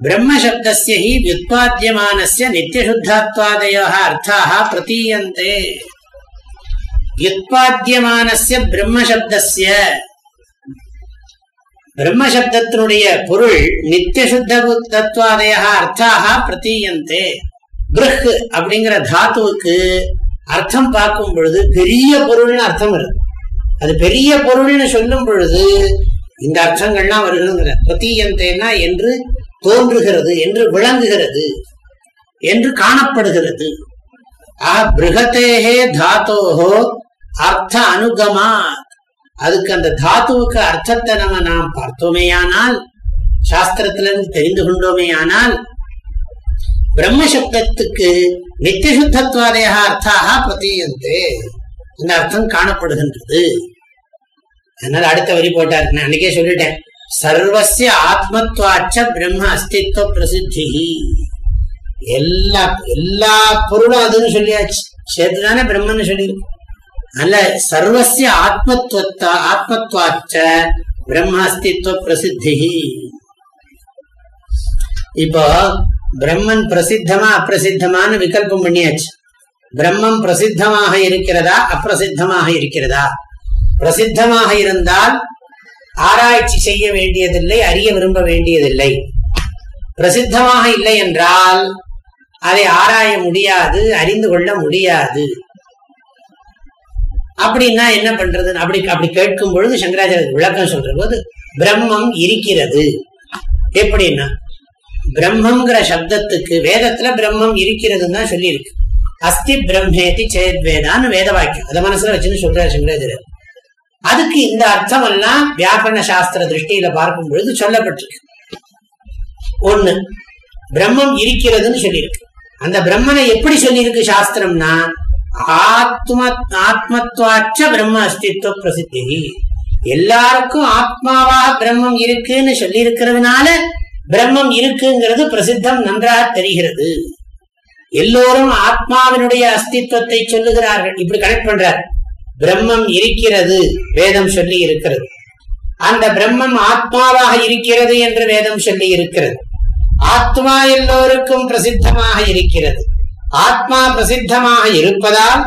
பிரம்ம சப்தஸ்ய ஹி வியுத்பாத்தியமானஸ்ய நித்தியசுத்தாத்வாதயோ அர்த்தாக பிரதீயந்தே. வியுத்பாத்தியமானஸ்ய பிரம்ம பிரம்மசப்தத்தினுடைய பொருள் நித்தியசுத்த தத்துவாதய அர்த்தாக பிரதீயந்தே. பிருஹ் அப்படிங்கிற தாத்துவுக்கு அர்த்தம் பார்க்கும் பொழுது பெரிய பொருள்னு அர்த்தம் வருது அது பெரிய பொருள்னு சொல்லும் பொழுது இந்த அர்த்தங்கள்லாம் வருகிறது பிரதீயந்தேனா என்று தோன்றுகிறது என்று விளங்குகிறது என்று காணப்படுகிறது. ஆ பிருகத்தேகே தாத்தோஹோ அர்த்த அனுகமா அதுக்கு அந்த தாத்துவுக்கு அர்த்தத்தை நம்ம நாம் பார்த்தோமேயானால் சாஸ்திரத்திலிருந்து தெரிந்து கொண்டோமே ஆனால் பிரம்மசப்தத்துக்கு நித்தியசுத்தத்வாதய அர்த்தாக பிரதீயந்தே. அந்த அர்த்தம் காணப்படுகின்றது. அதனால அடுத்த வரி போட்டார். நான் அன்னைக்கே சொல்லிட்டேன். சர்வசிய ஆத்மத்வாச்ச பிரம்ம அஸ்தித்வ பிரசித்தி. எல்லா எல்லா பொருளும் அதுன்னு சொல்லியாச்சு. சேர்த்துதானே பிரம்மன்னு சொல்லியிருக்கும் அதனால சர்வசிய ஆத்மத்துவத்தா ஆத்மத்வாச்ச பிரம்மாஸ்தித்வ பிரசித்தி இப்போ பிரம்மன் பிரசித்தமா அப்பிரசித்தமான்னு விகல்பம் பண்ணியாச்சு. பிரம்மம் பிரசித்தமாக இருக்கிறதா அப்பிரசித்தமாக இருக்கிறதா? பிரசித்தமாக இருந்தால் ஆராய்ச்சி செய்ய வேண்டியதில்லை அறிய விரும்ப வேண்டியதில்லை. பிரசித்தமாக இல்லை என்றால் அதை ஆராய முடியாது அறிந்து கொள்ள முடியாது. அப்படின்னா என்ன பண்றது அப்படி அப்படி கேட்கும் பொழுது சங்கராச்சாரிய விளக்கம் சொல்ற போது பிரம்மம் இருக்கிறது. எப்படின்னா பிரம்மங்கிற சப்தத்துக்கு வேதத்துல பிரம்மம் இருக்கிறதுன்னு தான் சொல்லியிருக்கு. அஸ்தி பிரம்மேதி சேத் வேதான்னு வேத வாக்கியம். அதை மனசுல வச்சுன்னு சொல்றாரு சங்கராச்சாரியர். அதுக்கு இந்த அர்த்தம் எல்லாம் வியாக்கரண சாஸ்திர திருஷ்டியில பார்க்கும் பொழுது சொல்லப்பட்டிருக்கு. ஒண்ணு பிரம்மம் இருக்கிறதுன்னு சொல்லியிருக்கு. அந்த பிரம்மனை எப்படி சொல்லியிருக்கு சாஸ்திரம்னா ஆத்ம ஆத்மத்வாச்ச பிரம்ம அஸ்தித்வ பிரசித்தி. எல்லாருக்கும் ஆத்மாவா பிரம்மம் இருக்குன்னு சொல்லி இருக்கிறதுனால பிரம்மம் இருக்குங்கிறது பிரசித்தம் நன்றாக தெரிகிறது. எல்லோரும் ஆத்மாவினுடைய அஸ்தித்வத்தை சொல்லுகிறார்கள். இப்படி கனெக்ட் பண்றார். பிரம்மம் இருக்கிறது வேதம் சொல்லி இருக்கிறது அந்த பிரம்மம் ஆத்மாவாக இருக்கிறது என்று வேதம் சொல்லி இருக்கிறது ஆத்மா எல்லோருக்கும் பிரசித்தமாக இருக்கிறது. ஆத்மா பிரசித்தமாக இருப்பதால்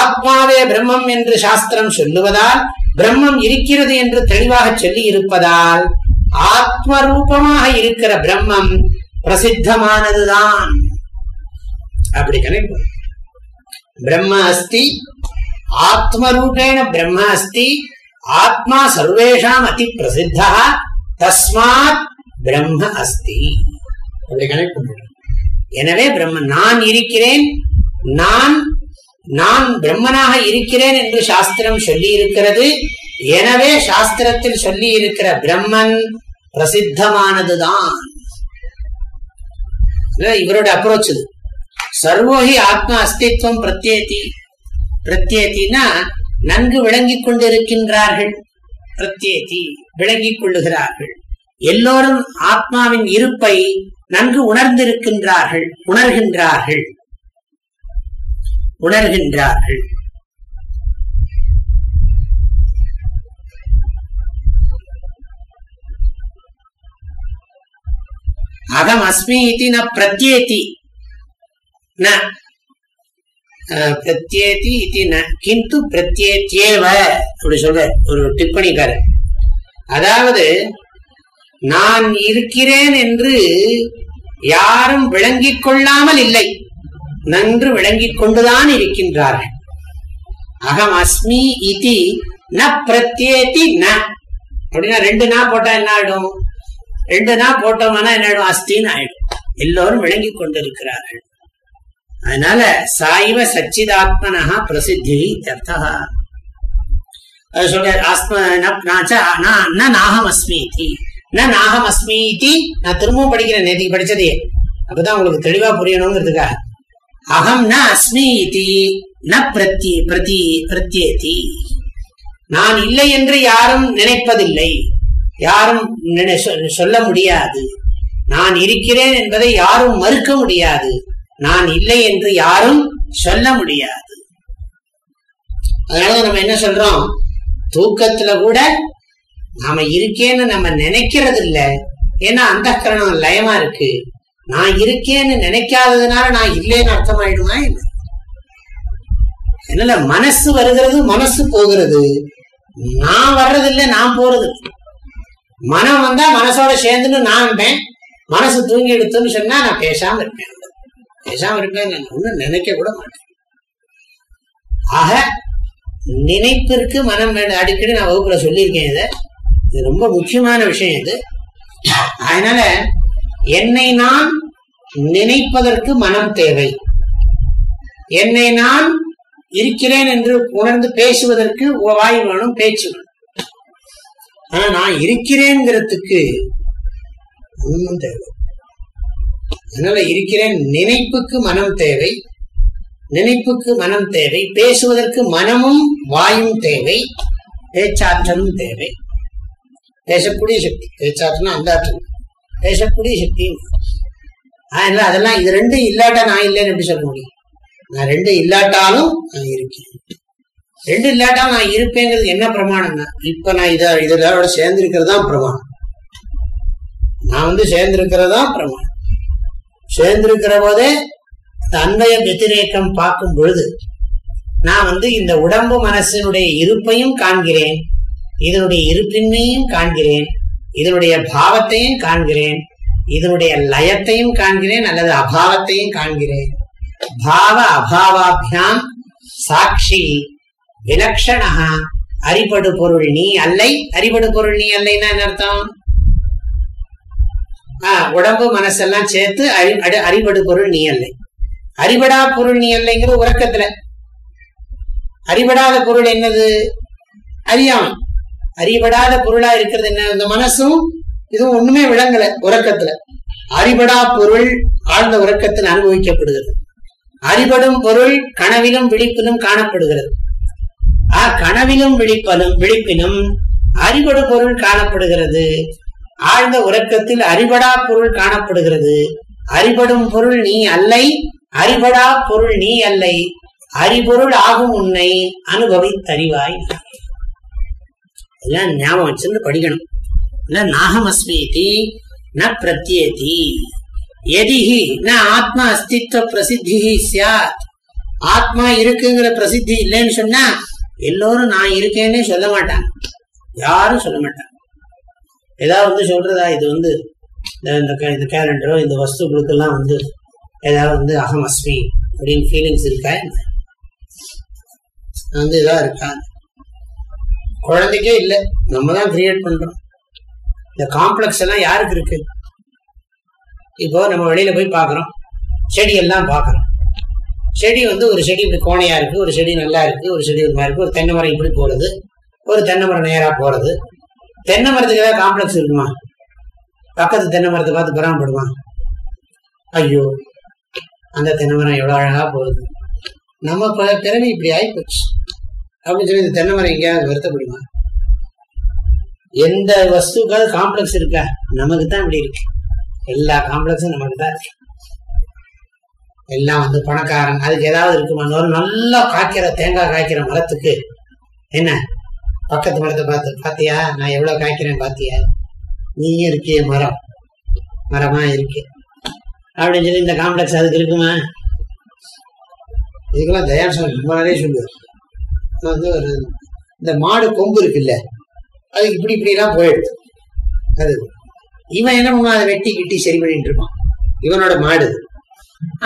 ஆத்மாவே பிரம்மம் என்று சாஸ்திரம் சொல்லுவதால் பிரம்மம் இருக்கிறது என்று தெளிவாக சொல்லி இருப்பதால் ஆத்ம ரூபமாக இருக்கிற பிரம்மம் பிரசித்தமானதுதான். அப்படி கனெக்ட் பிரம்ம அஸ்தி ஆத்மரூபேண பிரம்ம அஸ்தி ஆத்மா சர்வேஷாம் அதி பிரசித்தா தஸ்மாத் பிரம்ம அஸ்தி. அப்படி கனெக்ட் பண்றோம் எனவே பிரம்மன் நான் இருக்கிறேன் நான் நான் பிரம்மனாக இருக்கிறேன் என்று சாஸ்திரம் சொல்லி இருக்கிறது எனவே சாஸ்திரத்தில் சொல்லி இருக்கிற பிரம்மன் பிரசித்தமானதுதான். இவரோட அப்ரோச் இது. சர்வோகி ஆத்மா அஸ்தித்வம் பிரத்யேதி. பிரத்யேத்தினா நன்கு விளங்கிக் கொண்டிருக்கின்றார்கள். பிரத்யேதி விளங்கிக் கொள்ளுகிறார்கள். எல்லோரும் ஆத்மாவின் இருப்பை நன்கு உணர்ந்திருக்கின்றார்கள் உணர்கின்றார்கள். உணர்கின்றார்கள். அகம் அஸ்மி இது ந பிரத்யேதி ந பிரத்யேதி இது ந கிந்து பிரத்யேத்தியேவ அப்படி சொல்ற ஒரு டிப்பணிக்காரன் அதாவது நான் இருக்கிறேன் என்று யாரும் விளங்கிக் கொள்ளாமல் இல்லை. நன்று விளங்கிக் கொண்டுதான் இருக்கின்றார்கள். அகம் அஸ்மி இதி ந பிரத்யேதி ந. அப்படின்னா ரெண்டு நா போட்டா என்ன ஆயிடும் ரெண்டு நா போட்டோம்னா என்ன ஆயிடும் அஸ்தின்னு ஆயிடும். எல்லோரும் விளங்கிக் கொண்டிருக்கிறார்கள். அதனால சாய்வ சச்சிதாத்மனஹா பிரசித்தி தர்த்தா அது சொல்ற ஆத்ம நாகம் அஸ்மி நாகம் அஸ்மி நான் திரும்பவும் படிக்கிறேன் நேற்று படிச்சதே அப்பதான் உங்களுக்கு தெளிவா புரியணுங்கிறதுக்காக. அகம் ந அஸ்மி ந பிரத்தி பிரதி பிரத்யேதி. நான் இல்லை என்று யாரும் நினைப்பதில்லை. யாரும் சொல்ல முடியாது. நான் இருக்கிறேன் என்பதை யாரும் மறுக்க முடியாது. நான் இல்லை என்று யாரும் சொல்ல முடியாது. அதனால நம்ம என்ன சொல்றோம்? தூக்கத்துல கூட நாம இருக்கேன்னு நம்ம நினைக்கிறது இல்ல ஏன்னா அந்த கரணம் லயமா இருக்கு. நான் இருக்கேன்னு நினைக்காததுனால நான் இல்லைன்னு அர்த்தம் ஆயிடுமா என்ன மனசு வருகிறது மனசு போகிறது. நான் வர்றது இல்லை நான் போறது. மனம் வந்தா மனசோட சேர்ந்துன்னு நான் இருப்பேன். மனசு தூங்கி எடுத்துன்னு சொன்னா நான் பேசாம இருப்பேன். பேசாம இருப்பேன் ஒன்னும் நினைக்க கூட மாட்டேன். ஆக நினைப்பிற்கு மனம் அடிக்கடி நான் வகுப்புல சொல்லியிருக்கேன் இதை. இது ரொம்ப முக்கியமான விஷயம் இது. அதனால என்னை நான் நினைப்பதற்கு மனம் தேவை. என்னை நான் இருக்கிறேன் என்று உணர்ந்து பேசுவதற்கு வாய் வேணும் பேச்சு. வேணும் ஆனா நான் இருக்கிறேங்கிறதுக்கு ஒன்றும் தேவை. அதனால இருக்கிறேன் நினைப்புக்கு மனம் தேவை. நினைப்புக்கு மனம் தேவை. பேசுவதற்கு மனமும் வாயும் தேவை. பேச்சாற்றலும் தேவை. பேசக்கூடிய சக்தி. பேச்சாற்றுனா அந்த ஆற்றல். பேசக்கூடிய சக்தியும் அதனால அதெல்லாம் இது ரெண்டும் இல்லாட்டா நான் இல்லைன்னு எப்படி சொல்ல முடியும்? நான் ரெண்டு இல்லாட்டாலும் நான் இருக்கேன். ரெண்டு இல்லாட்டாலும் நான் இருப்பேங்கிறது என்ன பிரமாணம்னா இப்ப நான் இத இதோட சேர்ந்திருக்கிறதா பிரமாணம். நான் வந்து சேர்ந்திருக்கிறதா பிரமாணம். சேர்ந்திருக்கிற போதே அந்த அன்பய வெத்திரேக்கம் பார்க்கும் பொழுது நான் வந்து இந்த உடம்பு மனசினுடைய இருப்பையும் காண்கிறேன். இதனுடைய இருப்பின்மையும் காண்கிறேன். இதனுடைய பாவத்தையும் காண்கிறேன். இதனுடைய லயத்தையும் காண்கிறேன் அல்லது அபாவத்தையும் காண்கிறேன். பாவ அபாவாபியாம் சாட்சி விலக்ஷணா அறிபடு பொருள் நீ அல்லை. அறிபடு பொருள் நீ அல்லைன்னா என்ன அர்த்தம்? ஆஹ் உடம்பு மனசெல்லாம் சேர்த்து அறி அறிபடு பொருள் நீ அல்லை. அறிபடா பொருள் நீ அல்லைங்கிறது உறக்கத்துல. அறிபடாத பொருள் என்னது? அறியாமல் அறிபடாத பொருளா இருக்கிறது என்ன? இந்த மனசும் இதுவும் ஒண்ணுமே விளங்கல உறக்கத்துல. அறிபடா பொருள் ஆழ்ந்த உறக்கத்தில் அனுபவிக்கப்படுகிறது. அறிபடும் பொருள் கனவிலும் விழிப்பிலும் காணப்படுகிறது. ஆ கனவிலும் விழிப்பலும் விழிப்பினும் அறிபடு பொருள் காணப்படுகிறது. ஆழ்ந்த உறக்கத்தில் அறிபடா பொருள் காணப்படுகிறது. அறிபடும் பொருள் நீ அல்லை அறிபடா பொருள் நீ அல்லை. அறிபொருள் ஆகும் உன்னை அனுபவித்தறிவாய். எல்லாம் ஞாபகம் வச்சிருந்து படிக்கணும். இல்ல நாகமஸ்மீதி ந பிரத்யேதி. எதிகி ந ஆத்மா அஸ்தித்வ பிரசித்தி சாத் ஆத்மா இருக்குங்கிற பிரசித்தி இல்லைன்னு சொன்னா எல்லோரும் நான் இருக்கேன்னே சொல்ல மாட்டாங்க. யாரும் சொல்ல மாட்டாங்க. ஏதாவது வந்து சொல்றதா? இது வந்து இந்த- இந்த இந்த கேலண்டரோ இந்த வஸ்துக்களுக்கெல்லாம் வந்து ஏதாவது வந்து அகம் அஸ்மி அப்படின்னு ஃபீலிங்ஸ் இருக்கா வந்து இதா இருக்கா? குழந்தைக்கே இல்லை. நம்ம தான் கிரியேட் பண்றோம். இந்த காம்ப்ளெக்ஸ் எல்லாம் யாருக்கு இருக்கு? இப்போ நம்ம வெளியில போய் பார்க்கறோம். செடி எல்லாம் பார்க்கறோம். செடி வந்து ஒரு செடி இப்படி கோணையா இருக்கு ஒரு செடி நல்லா இருக்கு ஒரு செடி ஒரு மாதிரி இருக்கு ஒரு தென்னை மரம் இப்படி போறது ஒரு தென்னை மரம் நேராக போறது. தென்னை மரத்துக்கு ஏதாவது காம்ப்ளெக்ஸ் இருக்குமா? பக்கத்து தென்னை மரத்தை பார்த்து பொறாமப்படுமா? ஐயோ அந்த தென்னை மரம் எவ்வளோ அழகாக போகுது. நம்ம பிறவி இப்படி ஆகிப்போச்சு அப்படின்னு சொல்லி இந்த தென்னை மரம் எங்கேயாவது வருத்தப்படுமா எந்த வஸ்துக்காவது காம்ப்ளெக்ஸ் இருக்கா? நமக்கு தான் இப்படி இருக்கு. எல்லா காம்ப்ளெக்ஸும் நமக்கு தான் இருக்கு. எல்லாம் வந்து பணக்காரன். அதுக்கு ஏதாவது இருக்குமா? ஒரு நல்லா காய்க்கிற தேங்காய் காய்க்கிற மரத்துக்கு என்ன? பக்கத்து மரத்தை பார்த்து பாத்தியா நான் எவ்வளவு காய்க்கிறேன் பாத்தியா நீயும் இருக்கே மரம். மரமா இருக்கு. அப்படின்னு சொல்லி இந்த காம்ப்ளெக்ஸ் அதுக்கு இருக்குமா? இதுக்கெல்லாம் தயாரிசம் ரொம்ப நிறைய சொல்லுவார் வந்து ஒரு இந்த மாடு கொம்பு இருக்குல்ல அது இப்படி இப்படி எல்லாம் போயிடுது. அது இவன் என்ன பண்ணுவான்? அதை வெட்டி கிட்டி சரி பண்ணிட்டு இருப்பான். இவனோட மாடு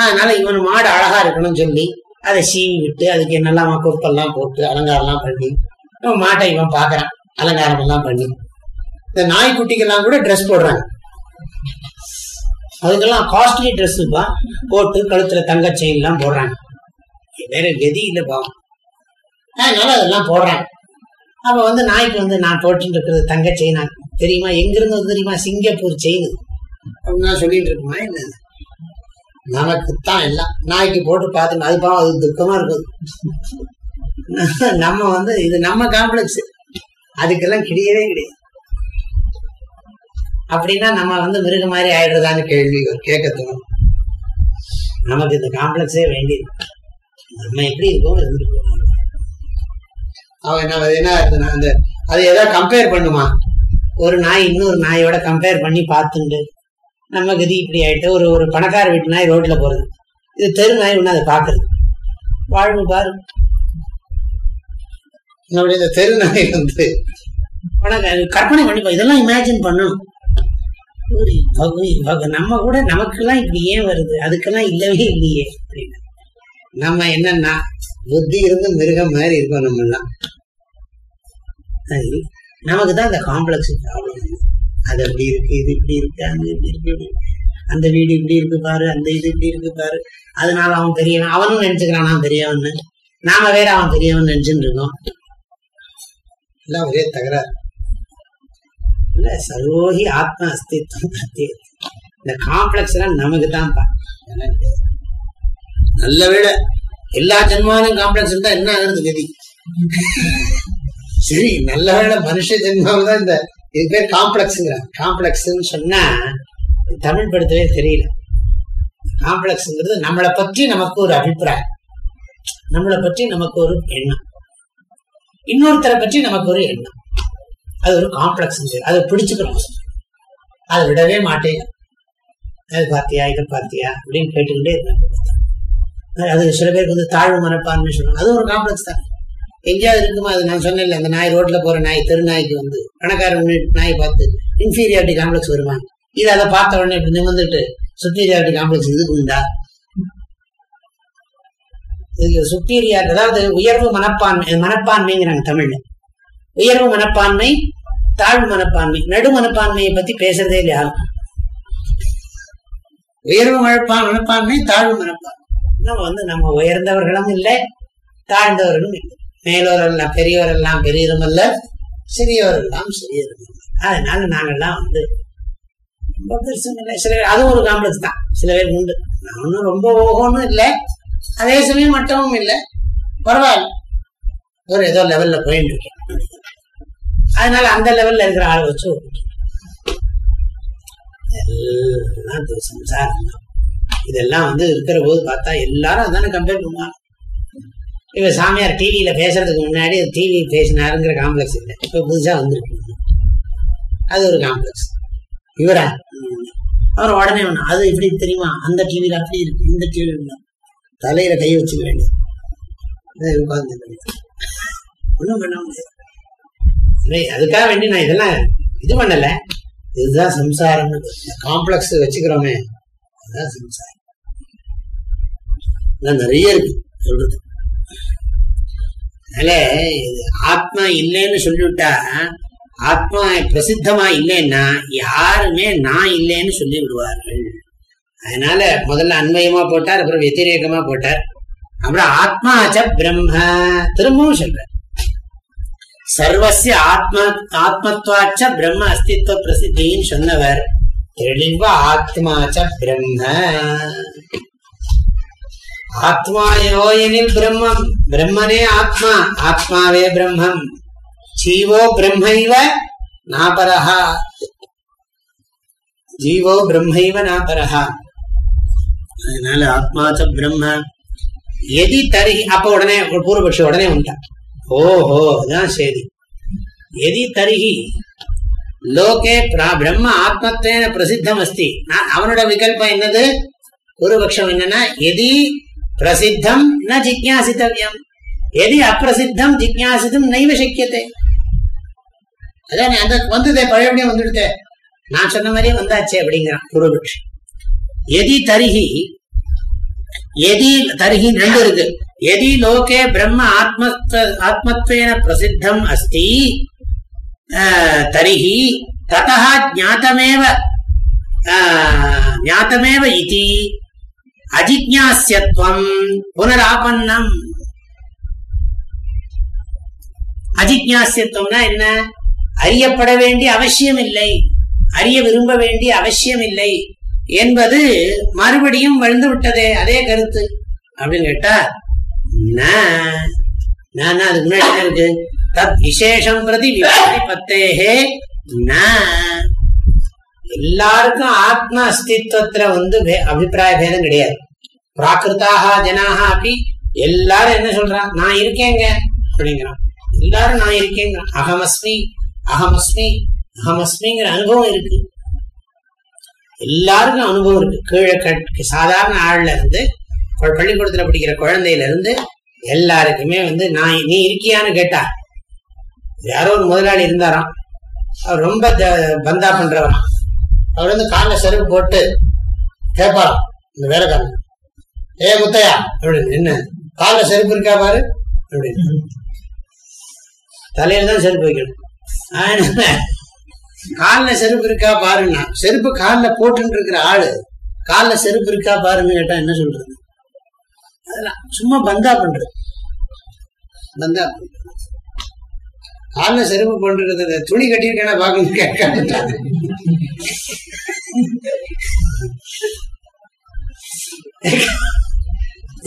அதனால இவன் மாடு அழகா இருக்கணும்னு சொல்லி அதை சீவி விட்டு அதுக்கு என்னெல்லாம் கொப்பெல்லாம் போட்டு அலங்காரம்லாம் பண்ணி இவன் மாட்டை இவன் பாக்குறான். அலங்காரம் எல்லாம் பண்ணி. இந்த நாய்க்குட்டிக்கெல்லாம் கூட ட்ரெஸ் போடுறாங்க. அதுக்கெல்லாம் காஸ்ட்லி ட்ரெஸ்ஸுப்பா போட்டு கழுத்துல தங்க செயின் எல்லாம் போடுறாங்க. வேற கதி இல்ல அதனால அதெல்லாம் போடுறாங்க. அப்போ வந்து நாய்க்கு வந்து நான் போட்டுட்டு இருக்கிறது தங்க செயினா தெரியுமா? எங்கிருந்து வந்து தெரியுமா? சிங்கப்பூர் செயின் அப்படின்னு சொல்லிட்டு இருக்குமா? என்ன? நமக்கு தான் எல்லாம். நாய்க்கு போட்டு பார்த்து அது பாவம் அது துக்கமா இருக்குது. நம்ம வந்து இது நம்ம காம்ப்ளெக்ஸ் அதுக்கெல்லாம் கிடையவே கிடையாது. அப்படின்னா நம்ம வந்து மிருக மாதிரி ஆயிடுறதான்னு கேள்வி கேட்க தோணும். நமக்கு இந்த காம்ப்ளெக்ஸே வேண்டியது. நம்ம எப்படி இருக்கோம் இருந்துருக்கோம் அவன் என்ன அது என்ன இருக்குன்னா அந்த அது ஏதாவது கம்பேர் பண்ணுமா? ஒரு நாய் இன்னொரு நாயோட கம்பேர் பண்ணி பார்த்துண்டு. நம்ம கதி இப்படி ஆயிட்டு ஒரு ஒரு பணக்கார வீட்டு நாய் ரோட்ல போறது. இது தெரு நாய் ஒன்று அதை பார்க்குறது வாழ்வு பாரு. நம்முடைய இந்த தெரு நாய் வந்து பணக்கார கற்பனை பண்ணிப்பா இதெல்லாம் இமேஜின் பண்ணணும். நம்ம கூட நமக்கெல்லாம் இப்படி ஏன் வருது? அதுக்கெல்லாம் இல்லவே இல்லையே அப்படின்னு. நம்ம என்னன்னா புத்தி இருந்து மிருகம் மாதிரி இருக்கும் நம்ம எல்லாம் நமக்கு தான் அந்த காம்ப்ளெக்ஸ் ப்ராப்ளம் அது அப்படி இருக்கு இது இப்படி இருக்கு அந்த இப்படி இருக்கு. அந்த வீடு இப்படி இருக்கு பாரு அந்த இது இப்படி இருக்கு பாரு. அதனால அவன் பெரியவன் அவனும் நினைச்சுக்கிறான் நான் பெரியவன்னு. நாம வேற அவன் பெரியவன் நினைச்சுட்டு இருக்கோம். எல்லாம் ஒரே தகராறு. இல்ல சர்வோகி ஆத்ம அஸ்தித்வம் இந்த காம்ப்ளெக்ஸ் எல்லாம் நமக்கு தான் நல்ல வேலை எல்லா ஜென்மாவிலும் காம்ப்ளெக்ஸ் இருந்தா என்ன ஆகுறது கதி சரி நல்ல வேலை மனுஷ ஜென்மாவும் தான் இந்த இது பேர் காம்ப்ளெக்ஸுங்கிறாங்க காம்ப்ளெக்ஸ்ன்னு சொன்னா தமிழ் படுத்தவே தெரியல. காம்ப்ளெக்ஸ்ங்கிறது நம்மளை பற்றி நமக்கு ஒரு அபிப்பிராயம். நம்மளை பற்றி நமக்கு ஒரு எண்ணம். இன்னொருத்தரை பற்றி நமக்கு ஒரு எண்ணம். அது ஒரு காம்ப்ளெக்ஸ் அதை பிடிச்சுக்கிறோம் அதை விடவே மாட்டேங்க அது பார்த்தியா இதை பார்த்தியா அப்படின்னு கேட்டுக்கிட்டே இருக்காங்க அது சில பேருக்கு வந்து தாழ்வு மனப்பான்மை சொல்லுவாங்க. அது ஒரு காம்ப்ளெக்ஸ் தான். எங்கேயாவது இருக்குமா? அது நான் சொன்னேன்ல அந்த நாய் ரோட்ல போற நாய் தெரு நாய்க்கு வந்து பணக்காரன் நாய் பார்த்து இன்ஃபீரியாரிட்டி காம்ப்ளெக்ஸ் வருவாங்க இது அதை பார்த்த உடனே இப்படி நிமிர்ந்துட்டு சுப்பீரியாரிட்டி காம்ப்ளெக்ஸ் இதுக்கு உண்டா? இது சுப்பீரியார் அதாவது உயர்வு மனப்பான்மை மனப்பான்மைங்கிறாங்க தமிழ்ல. உயர்வு மனப்பான்மை தாழ்வு மனப்பான்மை. நடு மனப்பான்மையை பத்தி பேசுறதே இல்லையா? உயர்வு மனப்பான் மனப்பான்மை தாழ்வு மனப்பான்மை நம்ம வந்து நம்ம உயர்ந்தவர்களும் இல்லை தாழ்ந்தவர்களும் இல்லை. மேலோர் எல்லாம் பெரியவர் எல்லாம் பெரியரும் அல்ல சிறியவர் எல்லாம் சிறியரும் அதனால நாங்கெல்லாம் வந்து ரொம்ப பெருசும் இல்லை. சில பேர் அதுவும் ஒரு காம்ப்ளெக்ஸ் தான். சில பேர் உண்டு. நான் ஒன்றும் ரொம்ப ஓகோன்னு இல்லை. அதே சமயம் மட்டமும் இல்லை. பரவாயில்ல. ஒரு ஏதோ லெவல்ல போயிட்டு இருக்கேன். அதனால அந்த லெவல்ல இருக்கிற ஆளை வச்சு எல்லாம் இது சம்சாரம் தான் இதெல்லாம் வந்து இருக்கிற போது பார்த்தா எல்லாரும் அதானே கம்பேர் பண்ணுவாங்க. இப்ப சாமியார் டிவியில பேசுறதுக்கு முன்னாடி டிவி பேசினாருங்கிற காம்ப்ளெக்ஸ் இல்லை. இப்ப புதுசா வந்திருக்கு. அது ஒரு காம்ப்ளெக்ஸ் இவரா? அவர் உடனே ஒண்ணு, அது இப்படி தெரியுமா? அந்த டிவியில அப்படி இருக்கு இந்த டிவியில தலையில கை வச்சுக்க வேண்டியது. உட்கார்ந்து ஒண்ணும் பண்ண முடியாது. அதுக்காக வேண்டி நான் இதெல்லாம் இது பண்ணல. இதுதான் சம்சாரம்னு. காம்ப்ளெக்ஸ் வச்சுக்கிறோமே. அதுதான் சம்சாரம். இதெல்லாம் நிறைய இருக்கு சொல்றது. அதனால இது ஆத்மா இல்லைன்னு சொல்லிவிட்டா ஆத்மா பிரசித்தமா இல்லைன்னா யாருமே நான் இல்லைன்னு சொல்லி விடுவார்கள். அதனால முதல்ல அன்வயமா போட்டார் அப்புறம் வெத்திரேகமா போட்டார். அப்புறம் ஆத்மாச்ச பிரம்ம திரும்பவும் சொல்றார். சர்வசிய ஆத்மா ஆத்மத்வாச்ச பிரம்ம அஸ்தித்வ பிரசித்தின்னு சொன்னவர். தெளிவா ஆத்மாச்ச பிரம்ம. ஆத்மா ஆத்மாயோயனில் பிரம்மம். பிரம்மனே ஆத்மா. ஆத்மாவே பிரம்மம். ஜீவோ பிரம்மைவ நாபரஹா. ஜீவோ பிரம்மைவ நாபரஹா. அதனால ஆத்மா ச பிரம்ம. எதி தருகி அப்ப உடனே ஒரு உடனே உண்டான் ஓஹோ அதான் சரி. எதி தருகி லோகே பிரம்ம ஆத்மத்தேன பிரசித்தம் அஸ்தி அவனோட விகல்பம் என்னது? பூர்வபக்ஷம் என்னன்னா எதி பிரசித்தம் ந ஜிக்யாசித்தவியம் எதி அப்பிரசித்தம் ஜிக்யாசித்தும் நைவ சக்கியத்தை. அதான் அந்த வந்ததே பழையபடியும் வந்துடுதே. நான் சொன்ன மாதிரியே வந்தாச்சே அப்படிங்கிறான் பூர்வபக்ஷி எதி தருகி எதி தருகி ரெண்டு இருக்கு. எதி லோகே பிரம்ம ஆத்ம ஆத்மத்வேன பிரசித்தம் அஸ்தி. தரிகி ததா ஜாத்தமேவ ஜாத்தமேவ ஞாத்தமேவ இதி. அஜிக்ஞாசியத்துவம் புனராபன்னம். அஜிக்ஞாசியத்துவம்னா என்ன? அறியப்பட வேண்டிய அவசியம் இல்லை அறிய விரும்ப வேண்டிய அவசியம் இல்லை என்பது மறுபடியும் வளர்ந்து விட்டதே. அதே கருத்து. அப்படின்னு கேட்டா ந- அதுக்கு முன்னாடி இருக்கு? தத் விசேஷம் பிரதி விபக்தி பத்தேகே எல்லாருக்கும் ஆத்ம அஸ்தித்வத்துல வந்து அபிப்பிராய பேதம் கிடையாது. பிராகிருத்தாக ஜனாக அப்படி எல்லாரும் என்ன சொல்றான்? நான் இருக்கேங்க அப்படிங்கிறான். எல்லாரும் நான் இருக்கேங்க. அகமஸ்மி அகமஸ்மி அகமஸ்மிங்கிற அனுபவம் இருக்கு. எல்லாருக்கும் அனுபவம் இருக்கு. கீழே கட் சாதாரண ஆள்ல இருந்து பள்ளிக்கூடத்துல படிக்கிற குழந்தையில இருந்து எல்லாருக்குமே வந்து நான் நீ இருக்கியான்னு கேட்டா யாரோ ஒரு முதலாளி இருந்தாராம். அவர் ரொம்ப த- பந்தா பண்றவராம். அவர் வந்து காலில் செருப்பு போட்டு கேட்பாராம் இந்த வேலைக்காரன். ஏ முத்தையா அப்படின்னு. என்ன? காலில் செருப்பு இருக்கா பாரு அப்படின்னு. தலையில தான் செருப்பு வைக்கணும். அதனால காலில் செருப்பு இருக்கா பாருன்னா செருப்பு காலில் போட்டுன்னு இருக்கிற ஆளு காலில் செருப்பு இருக்கா பாருன்னு கேட்டா என்ன சொல்றது? அதெல்லாம் சும்மா பந்தா பண்றது. பந்தா பண்றது. கால செருப்பு போட்டுருக்கிறது துணி கட்டியிருக்கேன்னா பாக்கணும் கேட்காது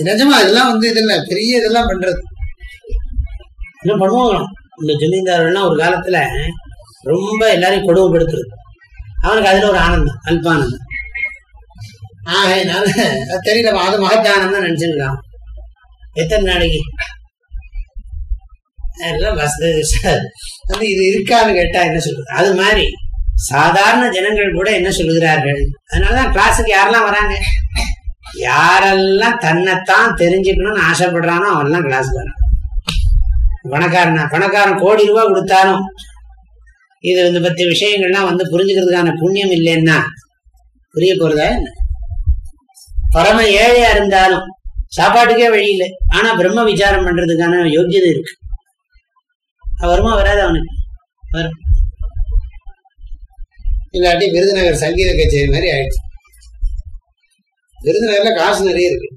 நிஜமா இதெல்லாம் வந்து இதுல பெரிய இதெல்லாம் பண்றது. என்ன பண்ணுவோம்? இந்த ஜமீன்தாரெல்லாம் ஒரு காலத்துல ரொம்ப எல்லாரையும் கொடுமைப்படுத்துறது. அவனுக்கு அதுல ஒரு ஆனந்தம் அல்பானந்தம். ஆகையினால அது தெரியல அது மகத்தானந்தம் நினைச்சிருக்கான். எத்தனை நாளைக்கு? எல்லாம் வசதி வந்து இது இருக்கான்னு கேட்டா என்ன சொல்றது? அது மாதிரி சாதாரண ஜனங்கள் கூட என்ன சொல்லுகிறார்கள்? அதனாலதான் கிளாஸுக்கு யாரெல்லாம் வராங்க? யாரெல்லாம் தன்னைத்தான் தெரிஞ்சுக்கணும்னு ஆசைப்படுறானோ அவன்லாம் கிளாஸுக்கு வரான். பணக்காரனா பணக்காரன் கோடி ரூபா கொடுத்தாலும் இது இந்த பத்தி விஷயங்கள்லாம் வந்து புரிஞ்சுக்கிறதுக்கான புண்ணியம் இல்லைன்னா புரிய போறதா என்ன? பரம ஏழையா இருந்தாலும் சாப்பாட்டுக்கே வழி இல்லை. ஆனா பிரம்ம விசாரம் பண்றதுக்கான யோக்கியதை இருக்கு. வருமா வராது அவனுக்கு? வரும் இல்லாட்டி விருதுநகர் சங்கீத கச்சேரி மாதிரி ஆயிடுச்சு. விருதுநகர்ல காசு நிறைய இருக்கு.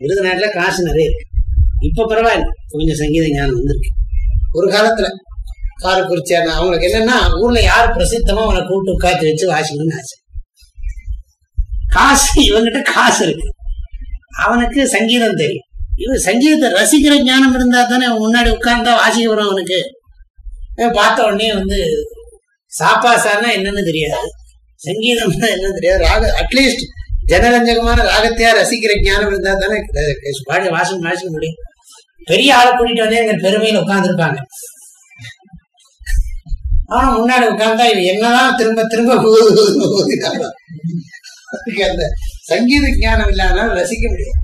விருதுநகர்ல காசு நிறைய இருக்கு. இப்ப பரவாயில்ல. கொஞ்சம் சங்கீத ஞானம் வந்திருக்கு. ஒரு காலத்துல காரக்குறிச்சியான அவங்களுக்கு என்னன்னா ஊர்ல யார் பிரசித்தமா அவனை கூப்பிட்டு உட்காந்து வச்சு வாசிக்கணும்னு ஆசை. காசு இவங்கிட்ட காசு இருக்கு. அவனுக்கு சங்கீதம் தெரியும். இவன் சங்கீதத்தை ரசிக்கிற ஞானம் இருந்தா தானே முன்னாடி உட்கார்ந்தா வாசிக்க வரும் அவனுக்கு. பார்த்த உடனே வந்து சாப்பாசானா என்னன்னு தெரியாது. சங்கீதம்னா என்னன்னு தெரியாது. ராக அட்லீஸ்ட் ஜனரஞ்சகமான ராகத்தையா ரசிக்கிற ஞானம் இருந்தா தானே பாடி வாசம் வாசிக்க முடியும். பெரிய ஆளை கூட்டிட்டு வந்தே எங்க பெருமையில உட்கார்ந்துருப்பாங்க. ஆனா முன்னாடி உட்கார்ந்தா இவன் என்னதான் திரும்ப திரும்ப அந்த சங்கீத ஞானம் இல்லாதனால ரசிக்க முடியாது.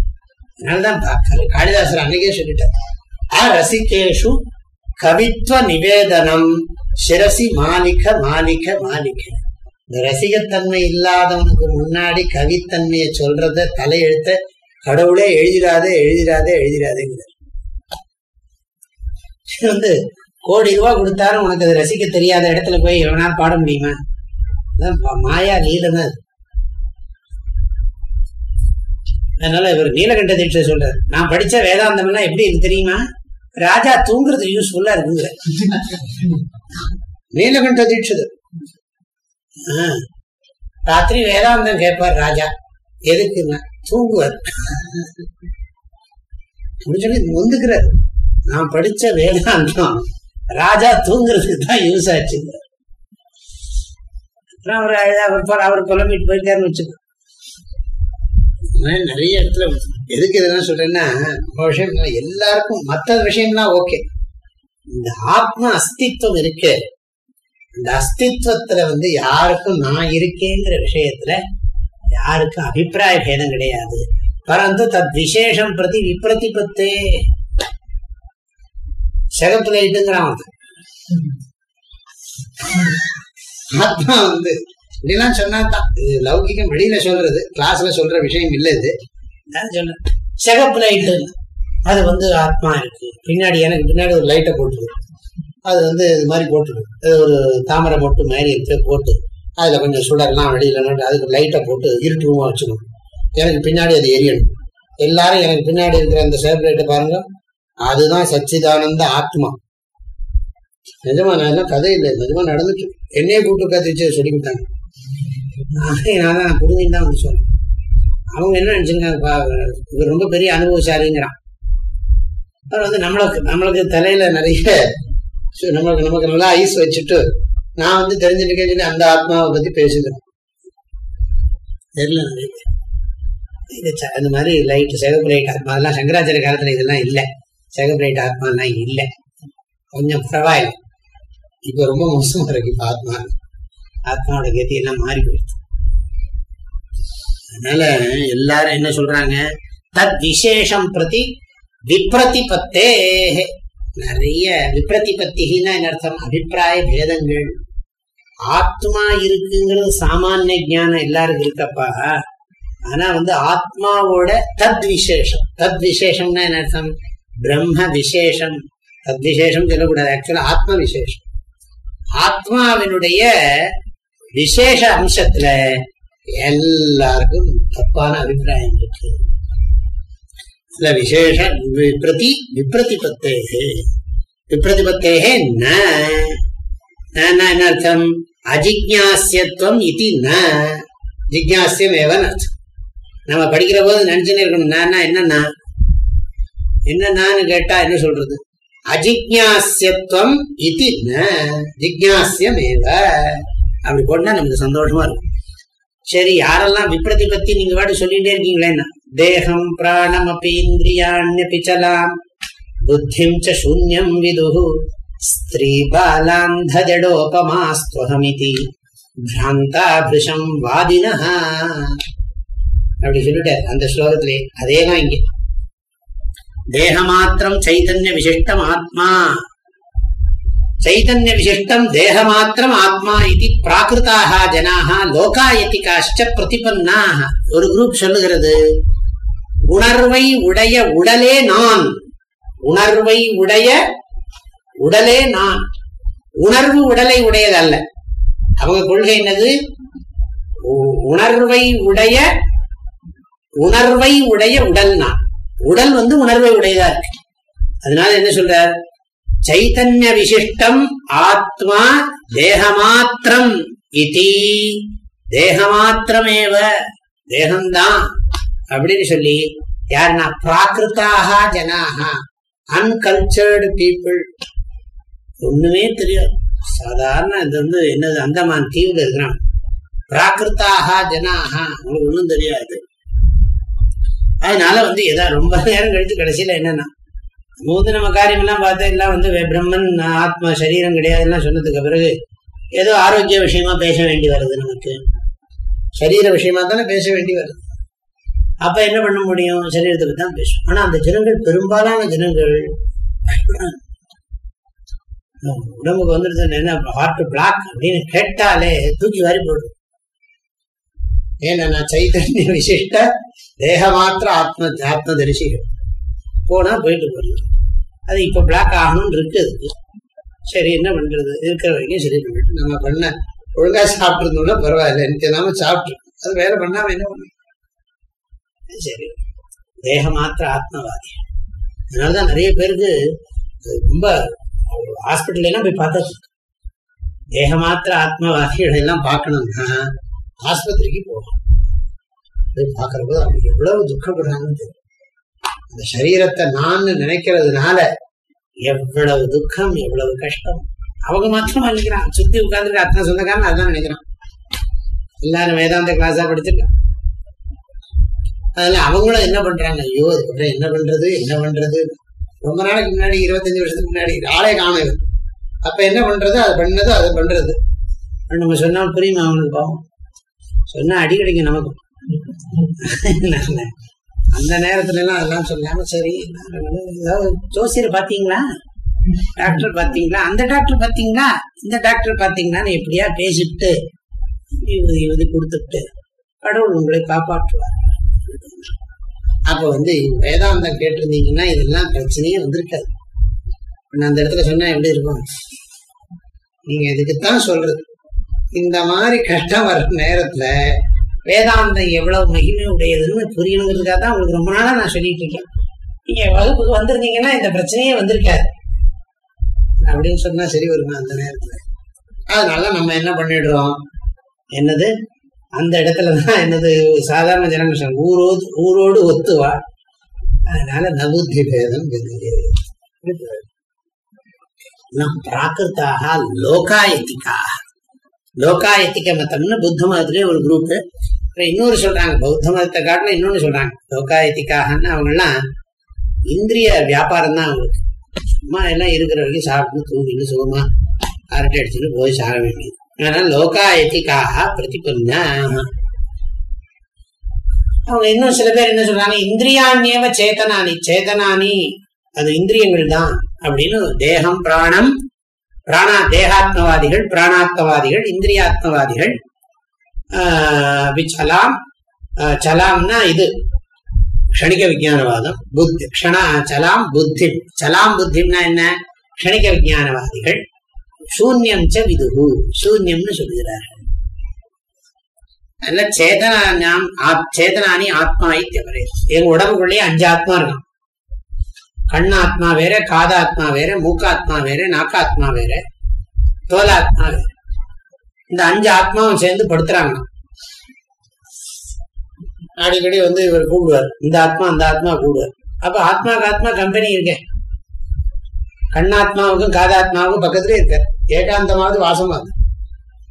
அதனாலதான் பா- காளிதாசர் அன்னைக்கே சொல்லிட்டார். ஆ ரசிகேஷு கவித்துவ நிவேதனம் சிரசி மாணிக்க மாணிக்க மாணிக்க. இந்த ரசிகத்தன்மை இல்லாதவனுக்கு முன்னாடி கவித்தன்மையை சொல்றத தலையெழுத்த கடவுளே எழுதிடாதே எழுதிடாதே எழுதிடாதேங்கிறார். வந்து கோடி ரூபா கொடுத்தாலும் உனக்கு அது ரசிக்க தெரியாத இடத்துல போய் எவனா பாட முடியுமா? அதான் மாயா லீலன்னு அது. அதனால இவர் நீலகண்ட தீட்சை சொல்றாரு. நான் படிச்ச வேதாந்தம் எல்லாம் எப்படி இருக்கு தெரியுமா? ராஜா தூங்குறது யூஸ்ஃபுல்லா இருக்குங்கிற. நீலகண்ட தீட்சிதர் ஆ. ராத்திரி வேதாந்தம் கேட்பார் ராஜா. எதுக்குன்னா தூங்குவார். அப்படின்னு சொல்லி நான் படிச்ச வேதாந்தம் ராஜா தூங்குறதுக்கு தான் யூஸ் ஆச்சுங்க. அப்புறம் அவர் அவர் அவர் புலம்பிட்டு போயிருக்காருன்னு வச்சுக்கோ. நிறைய இடத்துல எதுக்கு இதெல்லாம் சொல்றேன்னா விஷயம் எல்லாருக்கும் மற்ற விஷயம்லாம் ஓகே இந்த ஆத்ம அஸ்தித்வம் இருக்கு. இந்த அஸ்தித்வத்துல வந்து யாருக்கும் நான் இருக்கேங்கிற விஷயத்துல யாருக்கும் அபிப்பிராய பேதம் கிடையாது. பரந்து தத் விசேஷம் பிரதி விப்ரதிபத்தே. செகத்துல இட்டுங்கிறான் ஆத்மா வந்து இப்படிலாம் சொன்னா தான் இது லௌகிகம் வெளியில சொல்றது கிளாஸ்ல சொல்ற விஷயம் இல்லை இது. நான் சொன்னேன் சிகப்பு லைட்டு அது வந்து ஆத்மா இருக்கு. பின்னாடி எனக்கு பின்னாடி ஒரு லைட்டை போட்டுருக்கு. அது வந்து இது மாதிரி போட்டுருக்கு. அது ஒரு தாமரை மட்டும் மாதிரி இருக்கு போட்டு. அதுல கொஞ்சம் சுடர்லாம் வெளியில நட்டு அதுக்கு லைட்டை போட்டு இருட்டு ரூமா வச்சுக்கணும். எனக்கு பின்னாடி அது எரியணும். எல்லாரும் எனக்கு பின்னாடி இருக்கிற அந்த சேப் லைட்டை பாருங்க. அதுதான் சச்சிதானந்த ஆத்மா. நிஜமா நான் கதை இல்லை நிஜமா நடந்துட்டு என்னையே கூப்பிட்டு உட்காந்து வச்சு சொல்லி கொடுத்தாங்க. நானே நான் புரிஞ்சுன்னு தான் வந்து சொல்றேன். அவங்க என்ன நினைச்சிருக்காங்க இவர் ரொம்ப பெரிய அனுபவசாலிங்கிறான். அவர் வந்து நம்மளுக்கு நம்மளுக்கு தலையில நிறைய நம்மளுக்கு நமக்கு நமக்கு நல்லா ஐஸ் வச்சுட்டு நான் வந்து தெரிஞ்சுட்டு சொல்லி அந்த ஆத்மாவை பத்தி பேசுகிறேன் தெரியல நிறைய பேர். இது அந்த மாதிரி லைட் சிகப்பு லைட் ஆத்மா அதெல்லாம் சங்கராச்சாரிய காலத்துல இதெல்லாம் இல்லை. சிகப்பு லைட் ஆத்மாலாம் இல்லை. கொஞ்சம் பரவாயில்லை. இப்ப ரொம்ப மோசமா இருக்கு இப்ப ஆத்மா. ஆத்மாவோட கதி எல்லாம் மாறி போயிடுது அதனால எல்லாரும் என்ன சொல்றாங்க? தத் விசேஷம் பிரதி விப்ரதிபத்தே. நிறைய விப்ரதிபத்தினா என்ன அர்த்தம்? அபிப்பிராய பேதங்கள். ஆத்மா இருக்குங்கிறது சாமானிய ஞானம் எல்லாருக்கும் இருக்கப்பா. ஆனா வந்து ஆத்மாவோட தத் விசேஷம். தத் விசேஷம்னா என்ன அர்த்தம்? பிரம்ம விசேஷம். தத் விசேஷம் சொல்லக்கூடாது. ஆக்சுவலா ஆத்ம விசேஷம். ஆத்மாவினுடைய விசேஷ அம்சத்துல எல்லாருக்கும் தப்பான அபிப்பிராயம் இருக்கு. சில விசேஷ விப்ரதி விப்ரதிபத்தேகே. விப்ரதிபத்தேகே ந. ந என்ன அர்த்தம்? அஜிக்யாசியத்துவம் இது ந. ஜிக்யாசியம் ஏவன் அர்த்தம். நம்ம படிக்கிற போது நினைச்சுன்னு இருக்கணும். நான் என்னன்னா என்னன்னு கேட்டா என்ன சொல்றது? அஜிக்யாசியத்துவம் இது ந. ஜிக்யாசியம் ஏவ. அப்படி போட்டா நமக்கு சந்தோஷமா இருக்கும். சரி யாரெல்லாம் விப்ரதி பத்தி நீங்க வாடி சொல்லிட்டே இருக்கீங்களேன்னா தேகம் பிராணம் அப்பி இந்திரியாண்யபி புத்திம் ச சூன்யம் விதுகு ஸ்திரீ பாலாந்த ஜடோபமாஸ்துவகமிதி பிராந்தா பிருஷம் அப்படி சொல்லிட்டார் அந்த ஸ்லோகத்திலே. அதேதான் இங்கே. தேகமாத்திரம் சைதன்ய விசிஷ்டம் ஆத்மா. சைதன்ய விசிஷ்டம் தேகமாத்திரம் ஆத்மா இது பிராகிருதாக ஜனாக லோகாயத்தி காஷ்ட பிரதிபன்னாக ஒரு குரூப் சொல்லுகிறது. உணர்வை உடைய உடலே நான். உணர்வை உடைய உடலே நான். உணர்வு உடலை உடையதல்ல. அவங்க கொள்கை என்னது? உணர்வை உடைய உணர்வை உடைய உடல் நான். உடல் வந்து உணர்வை உடையதா இருக்கு. அதனால என்ன சொல்றார்? சைத்தன்ய விசிஷ்டம் ஆத்மா தேகமாத்திரம் இதி தேகமாத்திரமேவ தேகம்தான் அப்படின்னு சொல்லி யாருன்னா பிராகிருத்தாக ஜனாக அன்கல்ச்சர்டு பீப்புள் ஒண்ணுமே தெரியாது. சாதாரண இது வந்து என்னது அந்தமான் தீவுல இருக்கிறான். பிராகிருத்தாக ஜனாக அவங்களுக்கு ஒண்ணும் தெரியாது. அதனால வந்து எதா ரொம்ப நேரம் கழித்து கடைசியில என்னன்னா நம்ம நம்ம காரியம் எல்லாம் பார்த்தா எல்லாம் வந்து பிரம்மன் ஆத்மா சரீரம் கிடையாது எல்லாம் சொன்னதுக்கு பிறகு ஏதோ ஆரோக்கிய விஷயமா பேச வேண்டி வருது நமக்கு. சரீர விஷயமா தானே பேச வேண்டி வருது. அப்ப என்ன பண்ண முடியும்? சரீரத்தை பத்தி தான் பேசும் ஆனா அந்த ஜனங்கள் பெரும்பாலான ஜனங்கள் உடம்புக்கு வந்துருது என்ன ஹார்ட் பிளாக் அப்படின்னு கேட்டாலே தூக்கி வாரி போடும் ஏன்னா நான் சைதன்ய விசிஷ்ட தேகமாத்திர ஆத்ம ஆத்ம தரிசிகள் போனால் போயிட்டு போறது. அது இப்போ பிளாக் ஆகணும்னு இருக்குது. அதுக்கு சரி என்ன பண்றது? இருக்கிற வரைக்கும் சரி பண்ணிட்டு நம்ம பண்ண ஒழுங்கா சாப்பிட்ருந்தோம்னா பரவாயில்ல. எனக்கு இல்லாமல் சாப்பிட்ருக்கோம் அது வேலை பண்ணாம என்ன பண்ண? சரி. தேக மாத்திர ஆத்மவாதி. அதனால தான் நிறைய பேருக்கு ரொம்ப ஹாஸ்பிட்டல்லாம் போய் பார்த்தா தேக மாத்திர ஆத்மவாதிகள் எல்லாம் பார்க்கணும்னா ஆஸ்பத்திரிக்கு போகணும். போய் பார்க்குறப்போ அவங்க எவ்வளவு துக்கப்படுறாங்கன்னு தெரியும். அந்த சரீரத்தை நான் நினைக்கிறதுனால எவ்வளவு துக்கம் எவ்வளவு கஷ்டம். அவங்க மாத்திரமா நினைக்கிறான். சுத்தி உட்கார்ந்துட்டு அத்தனை சொந்தக்காரன் அதான் நினைக்கிறான். எல்லாரும் வேதாந்த கிளாஸா படிச்சிருக்கான். அதனால அவங்களும் என்ன பண்றாங்க? ஐயோ அதுக்கப்புறம் என்ன பண்றது என்ன பண்றது? ரொம்ப நாளைக்கு முன்னாடி இருபத்தஞ்சு வருஷத்துக்கு முன்னாடி ஆளே காணும் அப்ப என்ன பண்றது? அதை பண்ணது அதை பண்றது. நம்ம சொன்னால் புரியுமா அவனுக்கு பாவம்? சொன்னா அடி கிடைக்கும் நமக்கும் அந்த நேரத்துல எல்லாம் அதெல்லாம் சொல்லாம சரி ஏதாவது ஜோசியர் பாத்தீங்களா? டாக்டர் பாத்தீங்களா? அந்த டாக்டர் பாத்தீங்களா? இந்த டாக்டர் பாத்தீங்களான்னு எப்படியா பேசிட்டு இது கொடுத்துட்டு கடவுள் உங்களை காப்பாற்றுவார். அப்ப வந்து வேதாந்தம் கேட்டிருந்தீங்கன்னா இதெல்லாம் பிரச்சனையே வந்திருக்காது. நான் அந்த இடத்துல சொன்னா எப்படி இருக்கும்? நீங்க இதுக்குத்தான் சொல்றது? இந்த மாதிரி கஷ்டம் வர்ற நேரத்துல வேதாந்தம் எவ்வளவு மகிமை உடையதுன்னு புரியணுங்கிறதுக்காக தான் உங்களுக்கு ரொம்ப நாளா நான் சொல்லிட்டு இருக்கேன். நீங்க வகுப்புக்கு வந்திருந்தீங்கன்னா இந்த பிரச்சனையே வந்திருக்காது. அப்படின்னு சொன்னா சரி வருமா அந்த நேரத்துல? அதனால நம்ம என்ன பண்ணிடுறோம்? என்னது? அந்த இடத்துலதான் என்னது? சாதாரண ஜனங்கள் ஊரோ ஊரோடு ஊரோடு ஒத்துவா அதனால நபுத்தி பேதம் பிராகிருத்தாக லோகாயத்திக்காக லோகாயத்திக மதம்னு புத்த மதத்திலே ஒரு குரூப் இன்னொரு சொல்றாங்க பௌத்த மதத்தை காட்டில இன்னொன்னு சொல்றாங்க. லோகாயத்திக்காகன்னு அவங்கெல்லாம் இந்திரிய வியாபாரம் தான் அவங்களுக்கு. சும்மா எல்லாம் இருக்கிற வரைக்கும் சாப்பிட்டு தூங்கிட்டு சுகமா அரட்டை அடிச்சுட்டு போய் சாக வேண்டியது. ஆனால் லோகாயத்திக்காக பிரதிபன்னா அவங்க இன்னும் சில பேர் என்ன சொல்றாங்க இந்திரியாண்யவ சேதனானி சேதனானி அது இந்திரியங்கள் தான் அப்படின்னு தேகம் பிராணம் பிராணா தேகாத்மவாதிகள் பிராணாத்மவாதிகள் இந்திரியாத்மவாதிகள் ஆஹ் விச்சலாம் சலாம்னா இது க்ஷணிக விஜயானவாதம் புத்தி க்ஷணா சலாம் புத்தி சலாம் புத்திம்னா என்ன? க்ஷணிக விஜயானவாதிகள் சூன்யம் ச விதுகு சூன்யம்னு சொல்கிறார்கள் அதனால சேதனாம் சேதனானி ஆத்மா இத்தியவரே எங்க உடம்புக்குள்ளேயே அஞ்சு ஆத்மா இருக்கும் கண்ணாத்மா வேற காதாத்மா வேற மூக்காத்மா வேற நாக்காத்மா வேற தோலாத்மா வேற. இந்த அஞ்சு ஆத்மாவும் சேர்ந்து படுத்துறாங்க. அடிக்கடி வந்து இவர் கூப்பிடுவார். இந்த ஆத்மா அந்த ஆத்மா கூடுவார் அப்ப ஆத்மாக்கு ஆத்மா கம்பெனி இருக்க. கண்ணாத்மாவுக்கும் காதாத்மாவுக்கும் பக்கத்துலயே இருக்கார் ஏகாந்தமாவது வாசமாகுது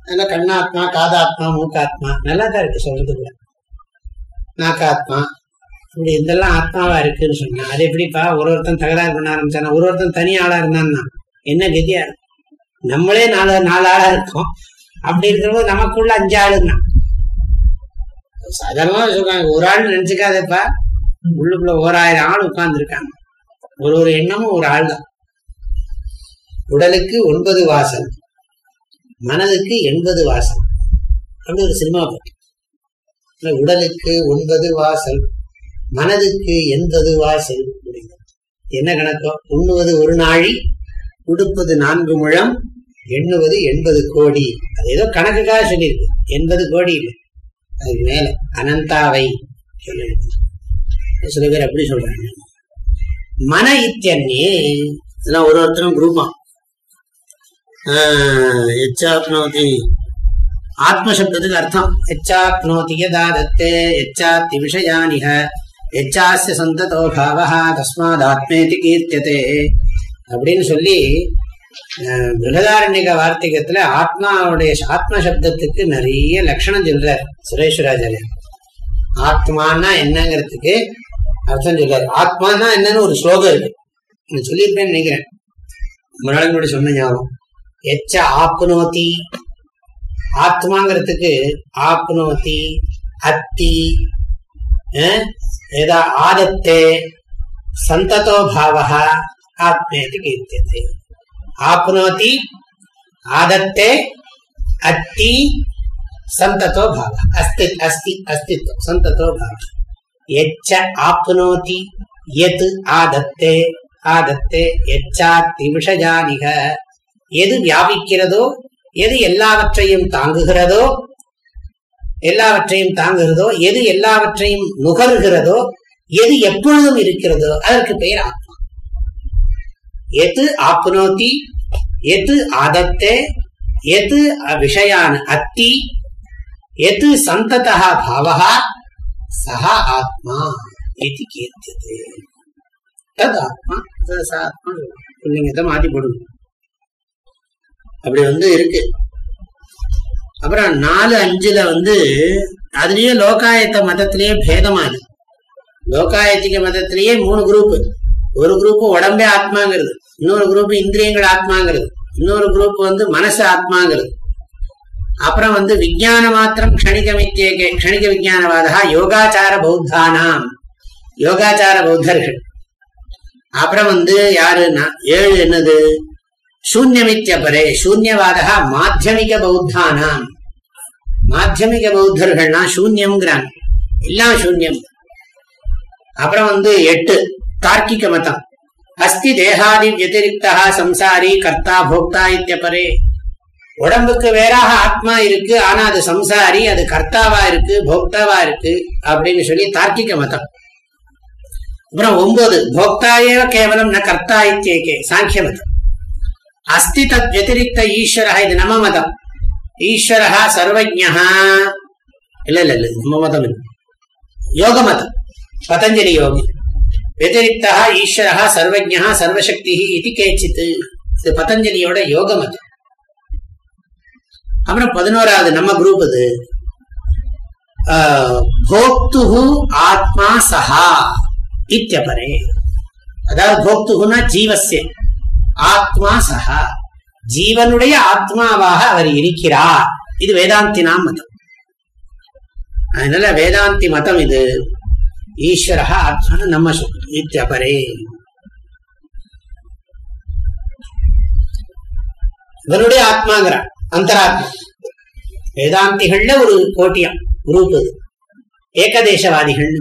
அதனால கண்ணாத்மா காதாத்மா மூக்காத்மா நல்லா தான் இருக்கு சொல்றது கூட நாக்காத்மா இப்படி இதெல்லாம் ஆத்மாவா இருக்குன்னு சொன்னா அது எப்படிப்பா? ஒரு ஒருத்தன் தகராறு பண்ண ஆரம்பிச்சானா ஒரு ஒருத்தன் தனி ஆளா இருந்தான்னா என்ன கதியா இருக்கும்? நம்மளே நாலு நாலு ஆளா இருக்கோம். அப்படி இருக்கிறபோது நமக்குள்ள அஞ்சு ஆளுன்னா. சாதாரணமா சொல்றாங்க ஒரு ஆள் நினைச்சுக்காதப்பா. உள்ளுக்குள்ள ஓராயிரம் ஆள் உட்கார்ந்து இருக்காங்க ஒரு ஒரு எண்ணமும் ஒரு ஆள் தான். உடலுக்கு ஒன்பது வாசல் மனதுக்கு எண்பது வாசல். அப்படி ஒரு சினிமா பாட்டு. உடலுக்கு ஒன்பது வாசல் மனதுக்கு எந்ததுவா வாசல் அப்படிங்கிறது. என்ன கணக்கோ உண்ணுவது ஒரு நாழி உடுப்பது நான்கு முழம் எண்ணுவது எண்பது கோடி. அது ஏதோ கணக்குக்காக சொல்லியிருக்கு. எண்பது கோடி இல்லை. அதுக்கு மேல அனந்தாவை சொல்லியிருக்கு. சில பேர் அப்படி சொல்றாங்க. மன இத்தியன்னே இதெல்லாம் ஒரு ஒருத்தரும் குரூப்பா எச்சாப்னோதி. ஆத்மசப்தத்துக்கு அர்த்தம். எச்சாப்னோதி யதாதத்தே எச்சாத்தி விஷயானிக. எச்சாசிய சந்ததோ பாவா தஸ்மாத் ஆத்மேதி கீர்த்தியதே அப்படின்னு சொல்லி பிருகதாரண்யக வார்த்திகத்துல ஆத்மாவுடைய ஆத்ம சப்தத்துக்கு நிறைய லட்சணம் சொல்றார் சுரேஸ்வராச்சாரியர் ஆத்மானா என்னங்கிறதுக்கு அர்த்தம் சொல்றாரு. ஆத்மானா என்னன்னு ஒரு ஸ்லோகம் இருக்கு. நான் சொல்லியிருப்பேன்னு நினைக்கிறேன். ரொம்ப சொன்ன ஞாபகம். எச்ச ஆப்னோதி. ஆத்மாங்கிறதுக்கு ஆப்னோதி அத்தி அஹ், ஏதா ஆதத்தே சந்ததோ பாவः ஆத்மேதி கீர்த்தியதே ஆப்னோதி ஆதத்தே அத்தி சந்ததோ பாவ அஸ்தி அஸ்தி அஸ்தித்வம் சந்ததோ பாவ எச்ச ஆப்னோதி எத் ஆதத்தே? ஆதத்தே எச்சாத்தி விஷயானிக எது வியாபிக்கிறதோ? எது எல்லாவற்றையும் தாங்குகிறதோ? எல்லாவற்றையும் தாங்குகிறதோ எது எல்லாவற்றையும் நுகர்கிறதோ எது எப்பொழுதும் இருக்கிறதோ அதற்கு பெயர் ஆத்மா. எது ஆப்னோதி எது ஆதத்தே எது விஷயான் அத்தி எது சந்ததா பாவா சஹா ஆத்மா இது கீர்த்தியது தத் ஆத்மா தத் ச மாத்தி போடுங்க. அப்படி வந்து இருக்கு. அப்புறம் நாலு அஞ்சுல வந்து அதுலயே லோகாயத்த மதத்திலேயே பேதமானது. லோகாயத்திக மதத்திலேயே மூணு குரூப் ஒரு குரூப் உடம்பே ஆத்மாங்கிறது இன்னொரு குரூப் இந்திரியங்கள் ஆத்மாங்கிறது இன்னொரு குரூப் வந்து மனசு ஆத்மாங்கிறது. அப்புறம் வந்து விஜயான மாத்திரம் க்ஷணிக கணிக விஜயானவாதா யோகாச்சார பௌத்தானாம். யோகாச்சார பௌத்தர்கள். அப்புறம் வந்து யாருன்னா ஏழு என்னது? சூன்யமித்யபரே சூன்யவாதா மாத்தியமிக பௌத்தானாம். மாத்தியமிக பௌத்தர்கள்னா சூன்யம்ங்கிறாங்க. எல்லாம் சூன்யம். அப்புறம் வந்து எட்டு தார்க்கிக மதம். அஸ்தி தேகாதி வத்திரிக்தா சம்சாரி கர்த்தா போக்தா இத்தியபரே. உடம்புக்கு வேறாக ஆத்மா இருக்கு ஆனா அது சம்சாரி அது கர்த்தாவா இருக்கு போக்தாவா இருக்கு அப்படின்னு சொல்லி தார்க்கிக மதம். அப்புறம் ஒன்பது ஏவ கேவலம் ந கர்த்தா இத்தியேகே சாங்கிய மதம். அஸ்தி தத் வத்திரிக்த ஈஸ்வரா இது நம்ம மதம். ஈஸ்வரா சர்வஜா இல்ல இல்ல இல்ல நம்ம மதம் இல்லை. யோக மதம். பதஞ்சலி யோகி. வத்திரிக்தா ஈஸ்வரா சர்வஜா சர்வசக்தி இது கேச்சித்து இது பதஞ்சலியோட யோக மதம். அப்புறம் பதினோராவது நம்ம குரூப் இது. போக்து ஆத்மா சஹா. இத்தியபரே. அதாவது போக்துகுனா ஜீவசிய ஆத்மா சகா ஜீவனுடைய ஆத்மாவாக அவர் இருக்கிறார். இது வேதாந்தினாம் மதம். அதனால வேதாந்தி மதம் இது. ஈஸ்வர ஆத்மா நம்ம இத்தியபரே இவனுடைய ஆத்மாங்கிறான் அந்தராத்மா. வேதாந்திகள்ல ஒரு கோட்டியம் குரூப் இது ஏகதேசவாதிகள்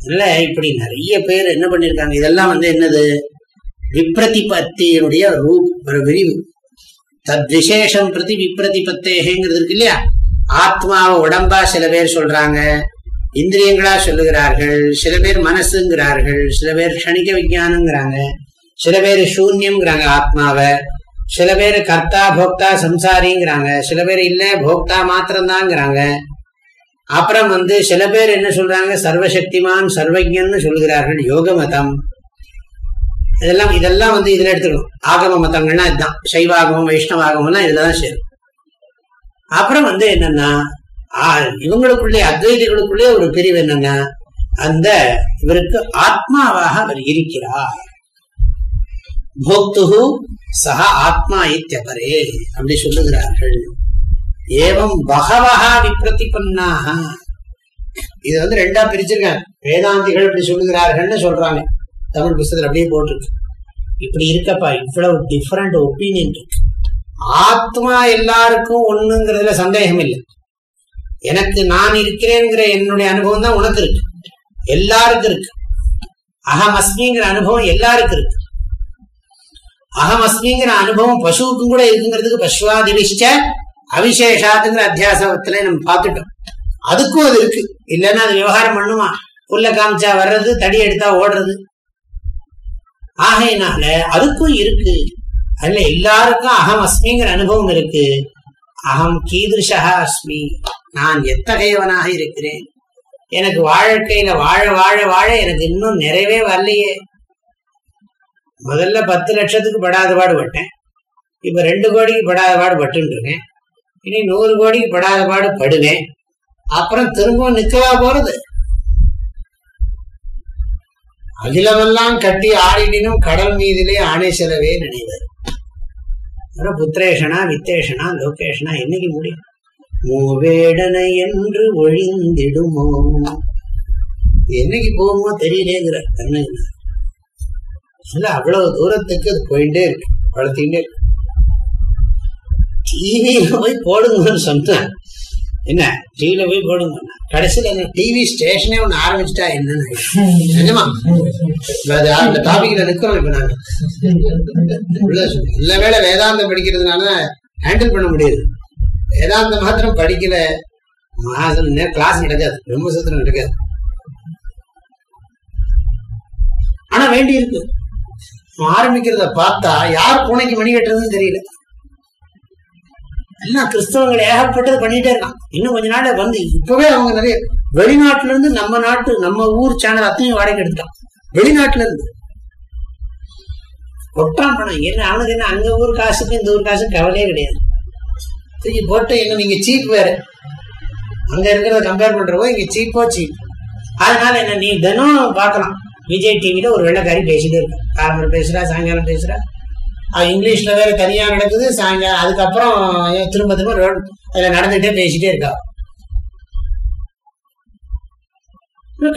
அதனால இப்படி நிறைய பேர் என்ன பண்ணிருக்காங்க? இதெல்லாம் வந்து என்னது? விப்ரதிபத்தியினுடைய ரூப் விரிவு. தத் விசேஷம் பிரதி விப்ரதிபத்தேங்கிறது இருக்கு இல்லையா? ஆத்மாவை உடம்பா சில பேர் சொல்றாங்க இந்திரியங்களா சொல்லுகிறார்கள் சில பேர் மனசுங்கிறார்கள் சில பேர் க்ஷணிக விஜயானங்கிறாங்க சில பேர் சூன்யம்ங்கிறாங்க ஆத்மாவை சில பேர் கர்த்தா போக்தா சம்சாரிங்கிறாங்க சில பேர் இல்ல போக்தா மாத்திரம்தாங்கிறாங்க. அப்புறம் வந்து சில பேர் என்ன சொல்றாங்க? சர்வசக்திமான் சர்வஜன்னு சொல்லுகிறார்கள் யோக மதம் இதெல்லாம் இதெல்லாம் வந்து இதுல எடுத்துக்கணும். ஆகம மதங்கள்னா இதுதான். சைவாகமம் வைஷ்ணவாகமம்லாம் இதுலதான் சேரும். அப்புறம் வந்து என்னன்னா இவங்களுக்குள்ளே அத்வைதிகளுக்குள்ளே ஒரு பிரிவு என்னன்னா அந்த இவருக்கு ஆத்மாவாக அவர் இருக்கிறார். போக்து சக ஆத்மா இத்தியபரே அப்படி சொல்லுகிறார்கள். ஏவம் பகவஹா விப்ரதிபன்னாக இது வந்து ரெண்டா பிரிச்சிருக்காங்க. வேதாந்திகள் இப்படி சொல்லுகிறார்கள்னு சொல்றாங்க. தமிழ் புஸ்தகத்தில் அப்படியே போட்டிருக்கு. இப்படி இருக்கப்பா இவ்வளவு டிஃப்ரெண்ட் ஒப்பீனியன் இருக்கு. ஆத்மா எல்லாருக்கும் ஒண்ணுங்கிறதுல சந்தேகம் இல்லை எனக்கு நான் இருக்கிறேங்கிற என்னுடைய அனுபவம் தான் உனக்கு இருக்கு. எல்லாருக்கும் இருக்கு. அகம் அஸ்மிங்கிற அனுபவம் எல்லாருக்கும் இருக்கு. அகம் அஸ்மிங்கிற அனுபவம் பசுவுக்கும் கூட இருக்குங்கிறதுக்கு பசுவாதிவிஷ்ட அவிசேஷாத்துங்கிற அத்தியாசத்துல நம்ம பார்த்துட்டோம். அதுக்கும் அது இருக்கு. இல்லைன்னா அது விவகாரம் பண்ணுமா? புல்ல காமிச்சா வர்றது தடி எடுத்தா ஓடுறது ஆகையினால அதுக்கும் இருக்கு. அதுல எல்லாருக்கும் அகம் அஸ்மிங்கிற அனுபவம் இருக்கு. அகம் கீதிருஷா அஸ்மி. நான் எத்தகையவனாக இருக்கிறேன்? எனக்கு வாழ்க்கையில வாழ வாழ வாழ எனக்கு இன்னும் நிறைவே வரலையே. முதல்ல பத்து லட்சத்துக்கு படாத பாடுபட்டேன் இப்ப ரெண்டு கோடிக்கு படாத பாடு இருக்கேன். இனி நூறு கோடிக்கு படாத பாடு படுவேன். அப்புறம் திரும்பவும் நிக்கவா போறது? அகிலமெல்லாம் கட்டி ஆடினும் கடல் மீதிலே ஆணை செலவே நினைவர் அப்புறம் புத்திரேஷனா வித்தேஷனா லோகேஷனா என்னைக்கு முடியும் மூவேடனை என்று ஒழிந்திடுமோ? என்னைக்கு போகுமோ தெரியலேங்கிற கண்ணகினார் இல்ல அவ்வளவு தூரத்துக்கு அது போயிட்டே இருக்கு வளர்த்திக்கிட்டே இருக்கு. டிவியில போய் போடுங்கன்னு சொன்னேன். என்ன டிவில போய் போடுங்க கடைசியில என்ன டிவி ஸ்டேஷனே ஒண்ணு ஆரம்பிச்சுட்டா என்னன்னு நிஜமா? அந்த டாபிக்ல நிக்கிறோம் இப்ப நாங்க. உள்ள நல்ல வேளை வேதாந்தம் படிக்கிறதுனால ஹேண்டில் பண்ண முடியுது. வேதாந்தம் மாத்திரம் படிக்கல. மாசம் கிளாஸ் நடக்காது. பிரம்மசூத்திரம் நடக்காது. ஆனா வேண்டி இருக்கு ஆரம்பிக்கிறத பார்த்தா யார் பூனைக்கு மணி கட்டுறதுன்னு தெரியல. எல்லாம் கிறிஸ்தவங்கள் ஏகப்பட்டது பண்ணிட்டே இருக்கான். இன்னும் கொஞ்ச நாள் வந்து இப்பவே அவங்க நிறைய வெளிநாட்டுல இருந்து நம்ம நாட்டு நம்ம ஊர் சேனல் அத்தையும் வாடகை எடுத்துட்டான். வெளிநாட்டுல இருந்து கொட்டான் பணம். என்ன அவனுக்கு என்ன அங்க ஊர் காசுக்கு இந்த ஊர் காசுக்கு கவலையே கிடையாது. தூக்கி போட்டு எங்க நீங்க சீப் வேற. அங்க இருக்கிறத கம்பேர் பண்றவோ இங்க சீப்போ சீப் அதனால என்ன நீ தினம் பார்க்கலாம். விஜய் டிவியில ஒரு வெள்ளக்காரி பேசிட்டே இருக்கா காலம்பரம் பேசுறா சாயங்காலம் பேசுறா. இங்கிலீஷ்ல வேற தனியா நடக்குது சாயங்காலம் அதுக்கப்புறம் திரும்ப திரும்ப ரோடு அதுல நடந்துட்டே பேசிட்டே இருக்கா.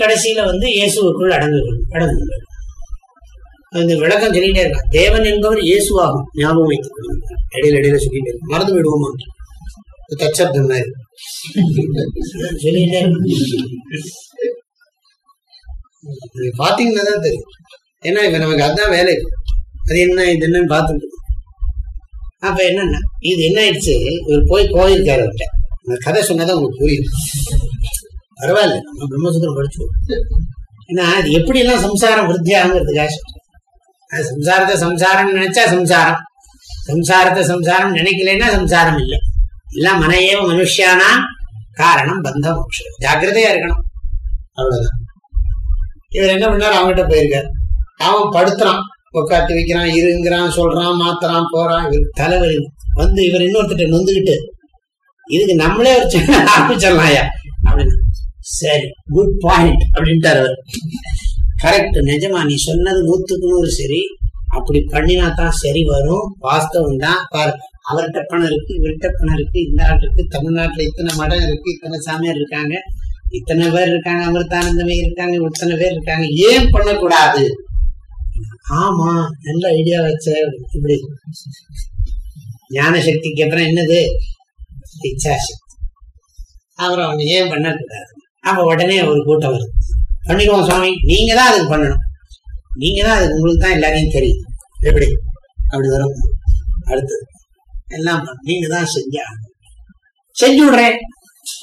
கடைசியில வந்து இயேசுவுக்குள் அடங்குகள் அடங்குங்கள் இந்த விளக்கம் சொல்லிட்டே இருக்கான் தேவன் என்பவர் இயேசுவாகும். ஞாபகம் வைத்துக் கொள்ளுங்கள் இடையில இடையில சொல்லிட்டே இருக்கான் மறந்து விடுவோமா தச்சப்தம் மாதிரி சொல்லிட்டே பாத்தீங்கன்னா தான் தெரியும். ஏன்னா இப்ப நமக்கு அதான் வேலை. அது என்ன இது என்னன்னு பார்த்துட்டு அப்ப என்னன்னா இது என்ன ஆயிடுச்சு? இவர் போய் போயிருக்காரு அவர்கிட்ட அந்த கதை சொன்னதான் உங்களுக்கு புரியுது பரவாயில்ல நம்ம பிரம்மசூத்திரம் படிச்சோம் ஏன்னா அது எப்படி எல்லாம் சம்சாரம் விருத்தி அது சம்சாரத்தை சம்சாரம் நினைச்சா சம்சாரம். சம்சாரத்தை சம்சாரம் நினைக்கலைன்னா சம்சாரம் இல்லை. எல்லாம் மனையேவ மனுஷியானா காரணம் பந்த மோட்சம். ஜாக்கிரதையா இருக்கணும். அவ்வளவுதான். இவர் என்ன பண்ணாரு? அவங்ககிட்ட போயிருக்காரு. அவன் படுத்துறான். உட்காந்து வைக்கிறான் இருங்கிறான் சொல்றான் மாத்துறான் போறான். தலைவர் வந்து இவர் இன்னொருத்திட்ட நொந்துகிட்டு இதுக்கு நம்மளே ஒரு சேனல் ஆரம்பிச்சிடலாம்யா அப்படின்னு. சரி குட் பாயிண்ட் அப்படின்ட்டார் அவர். கரெக்ட் நிஜமா நீ சொன்னது நூத்துக்கு நூறு சரி. அப்படி பண்ணினா தான் சரி வரும். வாஸ்தவம் தான். பாரு அவர்கிட்ட பணம் இருக்கு இவர்கிட்ட பணம் இருக்கு. இந்த ஆள் இருக்கு தமிழ்நாட்டுல இத்தனை மடம் இருக்கு இத்தனை சாமியார் இருக்காங்க. இத்தனை பேர் இருக்காங்க அமிர்தானந்தமே இருக்காங்க இத்தனை பேர் இருக்காங்க. ஏன் பண்ணக்கூடாது? ஆமா நல்ல ஐடியா வச்ச இப்படி. ஞான சக்திக்கு அப்புறம் என்னது? இச்சாசக்தி அப்புறம் அவன் ஏன் பண்ணக்கூடாது? அப்ப உடனே ஒரு கூட்டம் வருது பண்ணிடுவோம் சுவாமி. நீங்க தான் அதுக்கு பண்ணணும். நீங்க தான் அதுக்கு உங்களுக்கு தான் எல்லாரையும் தெரியும். எப்படி? அப்படி வரும். அடுத்தது. எல்லாம் நீங்க தான் செஞ்சா செஞ்சு விடுறேன்.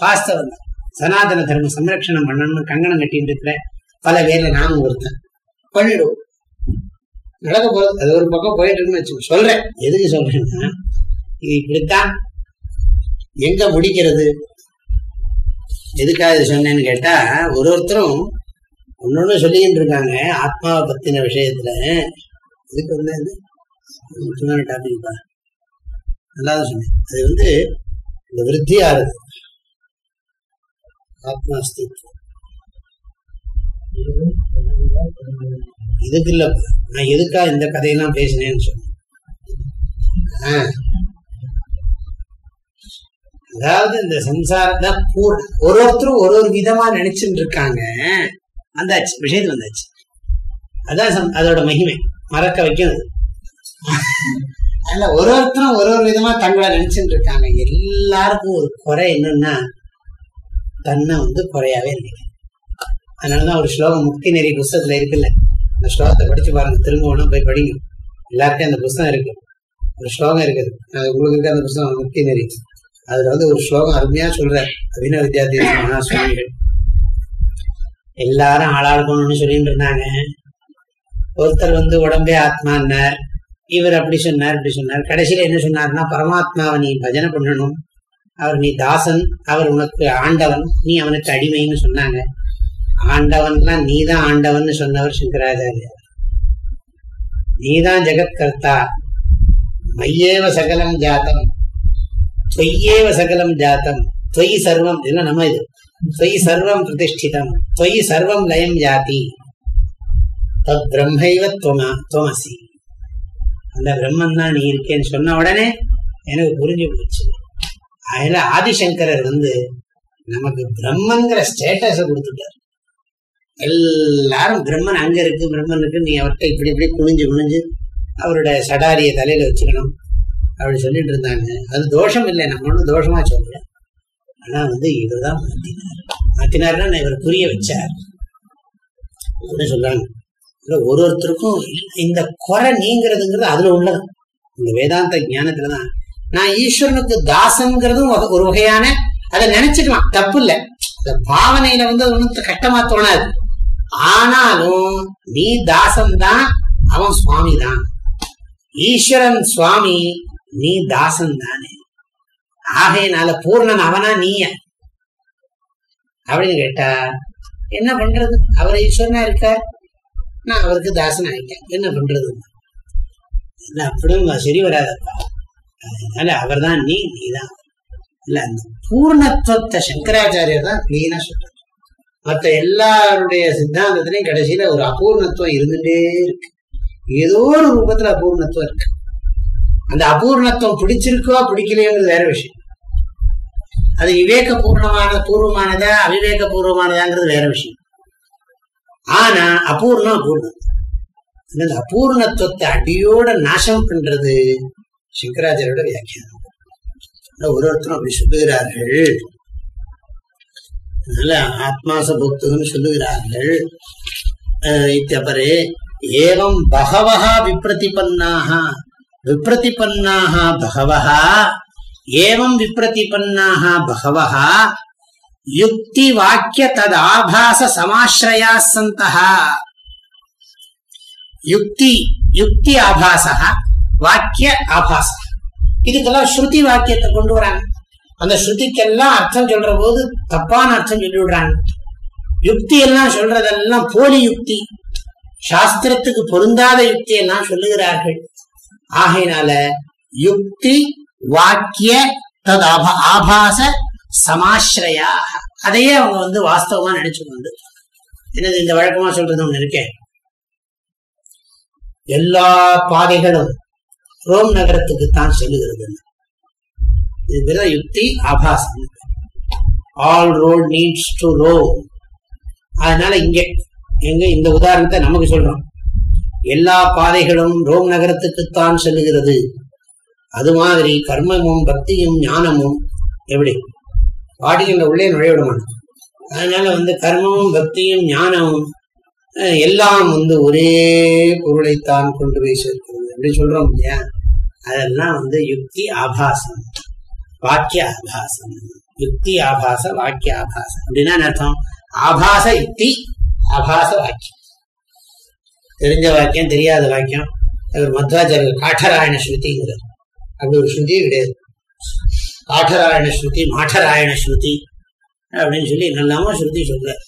வாஸ்தவம் தான். சனாதன தர்ம சம்ரட்சணம் பண்ணணும்னு கங்கணம் கட்டிட்டு இருக்கிற பல பேர்ல நானும் ஒருத்தன். பண்ணிடுவோம். நடக்க போகுது அது ஒரு பக்கம் போயிட்டு இருக்குன்னு சொல்றேன். எதுக்கு சொல்றேன்னா இது இப்படித்தான். எங்க முடிக்கிறது? எதுக்காக இது சொன்னேன்னு கேட்டா ஒரு ஒருத்தரும் ஒன்னொன்னு சொல்லிக்கிட்டு இருக்காங்க. ஆத்மாவை பத்தின விஷயத்துல. இதுக்கு வந்து முக்கியமான டாபிக் தான் நல்லா தான் சொன்னேன். அது வந்து இந்த விருத்தி ஆறுது ஆத்மா அஸ்தித்வம் இதுக்கு இல்ல நான் எதுக்கா இந்த கதையெல்லாம் பேசினேன்னு சொன்னேன். அதாவது இந்த சம்சாரத்தை ஒரு ஒருத்தரும் ஒரு ஒரு விதமா நினைச்சுட்டு இருக்காங்க. வந்தாச்சு. விஷயத்துல வந்தாச்சு. அதான் அதோட மகிமை. மறக்க வைக்கும் அதுல ஒரு ஒருத்தரும் ஒரு ஒரு விதமா தங்களை நினைச்சுட்டு இருக்காங்க. எல்லாருக்கும் ஒரு குறை என்னன்னா தன்னை வந்து குறையாவே நினைக்கிறேன். அதனாலதான் ஒரு ஸ்லோகம் முக்தி நெறி புஸ்தகத்துல இருக்குல்ல. அந்த ஸ்லோகத்தை படிச்சு பாருங்க திரும்ப ஒண்ணு போய் படிங்க. எல்லாருக்கும் அந்த புஸ்தகம் இருக்கு. ஒரு ஸ்லோகம் இருக்குது அது. உங்களுக்கு இருக்க அந்த புஸ்தகம் முக்கிய நெறி. அதுல வந்து ஒரு ஸ்லோகம் அருமையா சொல்றாரு. அபிநவ வித்யார்த்தி மகா சுவாமிகள் எல்லாரும் ஆளாளுக்கணும்னு சொல்லிட்டு இருந்தாங்க. ஒருத்தர் வந்து உடம்பே ஆத்மான்னார். இவர் அப்படி சொன்னார் இப்படி சொன்னார். கடைசியில என்ன சொன்னார்னா பரமாத்மாவை நீ பஜனை பண்ணணும். அவர் நீ தாசன். அவர் உனக்கு ஆண்டவன். நீ அவனுக்கு அடிமைன்னு சொன்னாங்க. ஆண்டவன்லாம் நீதான் ஆண்டவன் சொன்னவர் சங்கராச்சாரியார் நீதான் ஜெகத்கர்த்தா. மையேவ சகலம் ஜாத்தம். தொய்யேவ சகலம் ஜாத்தம். தொய் சர்வம் என்ன நம்ம இது? தொய் சர்வம் பிரதிஷ்டிதம். தொய் சர்வம் லயம் ஜாதி. தத் பிரம்மைவ துவமா துவமசி. அந்த பிரம்மன் தான் நீ இருக்கேன்னு சொன்ன உடனே எனக்கு புரிஞ்சு போச்சு. அதில் ஆதிசங்கரர் வந்து நமக்கு பிரம்மங்கிற ஸ்டேட்டஸை கொடுத்துட்டார். எல்லாரும் பிரம்மன் அங்க இருக்கு பிரம்மன் இருக்கு. நீ அவர்கிட்ட இப்படி இப்படி குனிஞ்சு குனிஞ்சு அவரோட சடாரிய தலையில வச்சுக்கணும் அப்படி சொல்லிட்டு இருந்தாங்க. அது தோஷம் இல்லை நம்ம ஒன்றும் தோஷமா சொல்லல. ஆனா வந்து இவர்தான் மாத்தினார். மாத்தினார்னா இவர் புரிய வச்சார். அப்படின்னு சொல்றாங்க. ஒரு ஒருத்தருக்கும் இந்த குறை நீங்கிறதுங்கிறது அதுல உள்ளது. இந்த வேதாந்த ஞானத்துலதான். நான் ஈஸ்வரனுக்கு தாசன்கிறதும் ஒரு- ஒரு வகையான அதை நினைச்சுக்கலாம். தப்பு இல்ல. அந்த பாவனையில வந்து அது ஒன்றும் கஷ்டமா தோணாது. ஆனாலும் நீ தாசன் தான் அவன் சுவாமி தான் ஈஸ்வரன் சுவாமி நீ தாசன் தானே ஆகையினால பூர்ணன் அவனா நீய. அப்படின்னு கேட்டா என்ன பண்றது? அவர் ஈஸ்வரனா இருக்கார். நான் அவருக்கு தாசன் ஆயிட்டேன் என்ன பண்றது? இல்ல அப்படியும் சரி வராதப்பா. அதனால அவர் தான் நீ நீதான். இல்ல அந்த பூர்ணத்துவத்தை சங்கராச்சாரியர் தான் கிளீனா சொல்றாரு. மற்ற எல்லாருடைய சித்தாந்தத்திலையும் கடைசியில ஒரு அபூர்ணத்துவம் இருந்துட்டே இருக்கு. ஏதோ ஒரு ரூபத்துல அபூர்ணத்துவம் இருக்கு. அந்த அபூர்ணத்துவம் பிடிச்சிருக்கோ பிடிக்கலையோங்கிறது வேற விஷயம். அது விவேக பூர்ணமான பூர்வமானதா அவிவேக பூர்வமானதாங்கிறது வேற விஷயம். ஆனா அபூர்ணம் அபூர்ணம். அந்த அபூர்ணத்துவத்தை அடியோட நாசம் பண்றது சங்கராச்சாரியோட வியாக்கியானம். ஒரு ஒருத்தரும் அப்படி சொல்லுகிறார்கள். அதனால ஆத்மாச புக்துன்னு சொல்லுகிறார்கள். அஹ் இத்தபரே ஏவம் பகவஹ விப்ரதிபன்னாக விப்ரதிபன்னாக பகவஹா. ஏவம் விப்ரதிபன்னாக பகவஹா. யுக்தி வாக்கிய தத் ஆபாச சமாஸ்ரயா சந்தः யுக்தி யுக்தி ஆபாசா வாக்கிய ஆபாச இதுக்கெல்லாம் ஸ்ருதி வாக்கியத்தை கொண்டு வராங்க. அந்த ஸ்ருதிக்கெல்லாம் அர்த்தம் சொல்ற போது தப்பான அர்த்தம் சொல்லி விடுறாங்க யுக்தி எல்லாம் சொல்றதெல்லாம் போலி யுக்தி. சாஸ்திரத்துக்கு பொருந்தாத யுக்தி எல்லாம் சொல்லுகிறார்கள். ஆகையினால யுக்தி வாக்கிய தத் ஆபா- ஆபாச சமாஸ்ரயா அதையே அவங்க வந்து வாஸ்தவமா நினைச்சுக்கொண்டு. என்னது இந்த வழக்கமா சொல்றது ஒண்ணு இருக்கேன் எல்லா பாதைகளும் ரோம் நகரத்துக்கு தான் செல்லுகிறது. இது வெறும் யுக்தி ஆபாசம். All road needs to Rome அதனால இங்க எங்க இந்த உதாரணத்தை நமக்கு சொல்றோம். எல்லா பாதைகளும் ரோம் நகரத்துக்குத்தான் செல்லுகிறது. அது மாதிரி கர்மமும் பக்தியும் ஞானமும் எப்படி? பாடிக்கின்ற உள்ளே நுழைய அதனால வந்து கர்மமும் பக்தியும் ஞானமும் எல்லாம் வந்து ஒரே பொருளைத்தான் கொண்டு போய் சேர்க்கிறது. அப்படி சொல்றோம் இல்லையா? அதெல்லாம் வந்து யுக்தி ஆபாசம். வாக்கிய ஆபாசம் யுக்தி ஆபாச வாக்கிய ஆபாசம் அப்படின்னா அர்த்தம்? ஆபாச யுக்தி ஆபாச வாக்கியம். தெரிஞ்ச வாக்கியம் தெரியாத வாக்கியம். அவர் மத்வாச்சாரியர் காட்டராயண ஸ்ருதிங்கிறார் அப்படி ஒரு ஸ்ருதி கிடையாது. காட்டராயண ஸ்ருதி மாட்டராயண ஸ்ருதி அப்படின்னு சொல்லி என்னெல்லாமோ ஸ்ருதி சொல்றாரு.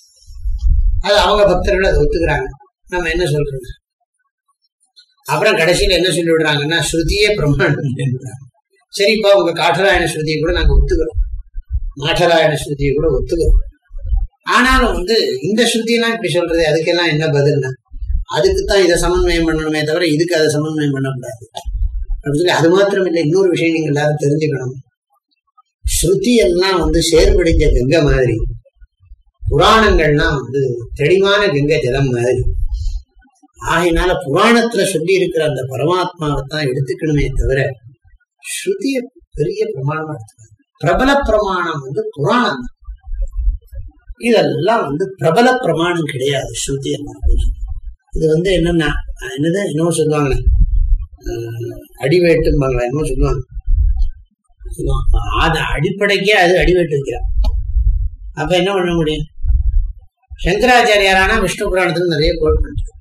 அது அவங்க பக்தர்கள் அதை ஒத்துக்கிறாங்க. நம்ம என்ன சொல்றது? அப்புறம் கடைசியில என்ன சொல்லி விடுறாங்கன்னா ஸ்ருதியே பிரம்மாண்டம் சொல்றாங்க சரிப்பா உங்க காட்டராயண ஸ்ருதியை கூட நாங்க ஒத்துக்கிறோம். மாட்டராயண ஸ்ருதியை கூட ஒத்துக்கிறோம். ஆனாலும் வந்து இந்த ஸ்ருதியெல்லாம் இப்படி சொல்றது அதுக்கெல்லாம் என்ன பதில்னா அதுக்கு தான் இதை சமன்வயம் பண்ணணுமே தவிர இதுக்கு அதை சமன்வயம் பண்ணக்கூடாது. அப்படின்னு சொல்லி அது மாத்திரம் இல்லை இன்னொரு விஷயம் நீங்க எல்லாரும் தெரிஞ்சுக்கணும். ஸ்ருதி எல்லாம் வந்து சேர்படிஞ்ச கங்கை மாதிரி புராணங்கள்லாம் வந்து தெளிவான கங்கை ஜலம் மாதிரி. ஆகையினால புராணத்துல சொல்லி இருக்கிற அந்த பரமாத்மாவை தான் எடுத்துக்கணுமே தவிர ஸ்ருதிய பெரிய பிரமாணமா. எடுத்துக்காங்க பிரபல பிரமாணம் வந்து புராணம் தான். இதெல்லாம் வந்து பிரபல பிரமாணம் கிடையாது ஸ்ருதி என்ன இது வந்து என்னன்னா என்னது? என்னவோ சொல்லுவாங்க. அடிவேட்டும்பாங்களா? என்னமோ சொல்லுவாங்க. அது அடிப்படைக்கே அது அடிவேட்டு வைக்கிறான் அப்ப என்ன பண்ண முடியும்? சங்கராச்சாரியாரானா விஷ்ணு புராணத்துல நிறைய கோட் பண்ணிருக்கோம்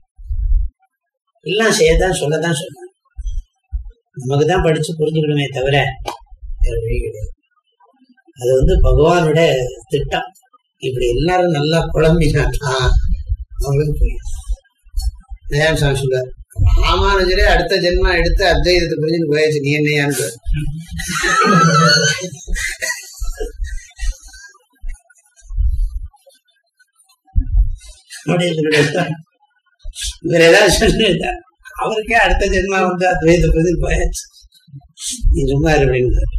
எல்லாம் செய்யத்தான் சொல்லத்தான் சொல்லுவாங்க நமக்கு தான் படிச்சு புரிஞ்சுக்கணுமே தவிர வேற வழி கிடையாது. அது வந்து பகவானோட திட்டம். இப்படி எல்லாரும் நல்லா குழம்பினாக்கா அவங்களுக்கு புரியும். நயான் சாமி சொல்றார் ராமானுஜரே அடுத்த ஜென்மா எடுத்து அத்வைதத்தை புரிஞ்சுட்டு போயாச்சு நீ என்னையான்னு அப்படின்னு சொல்லிட்டு இவர் ஏதாவது சொல்லிட்டா அவருக்கே அடுத்த ஜென்மா வந்து அத்வைத பதில் போயாச்சு. இருமாறு சும்மா இரு அப்படின்னு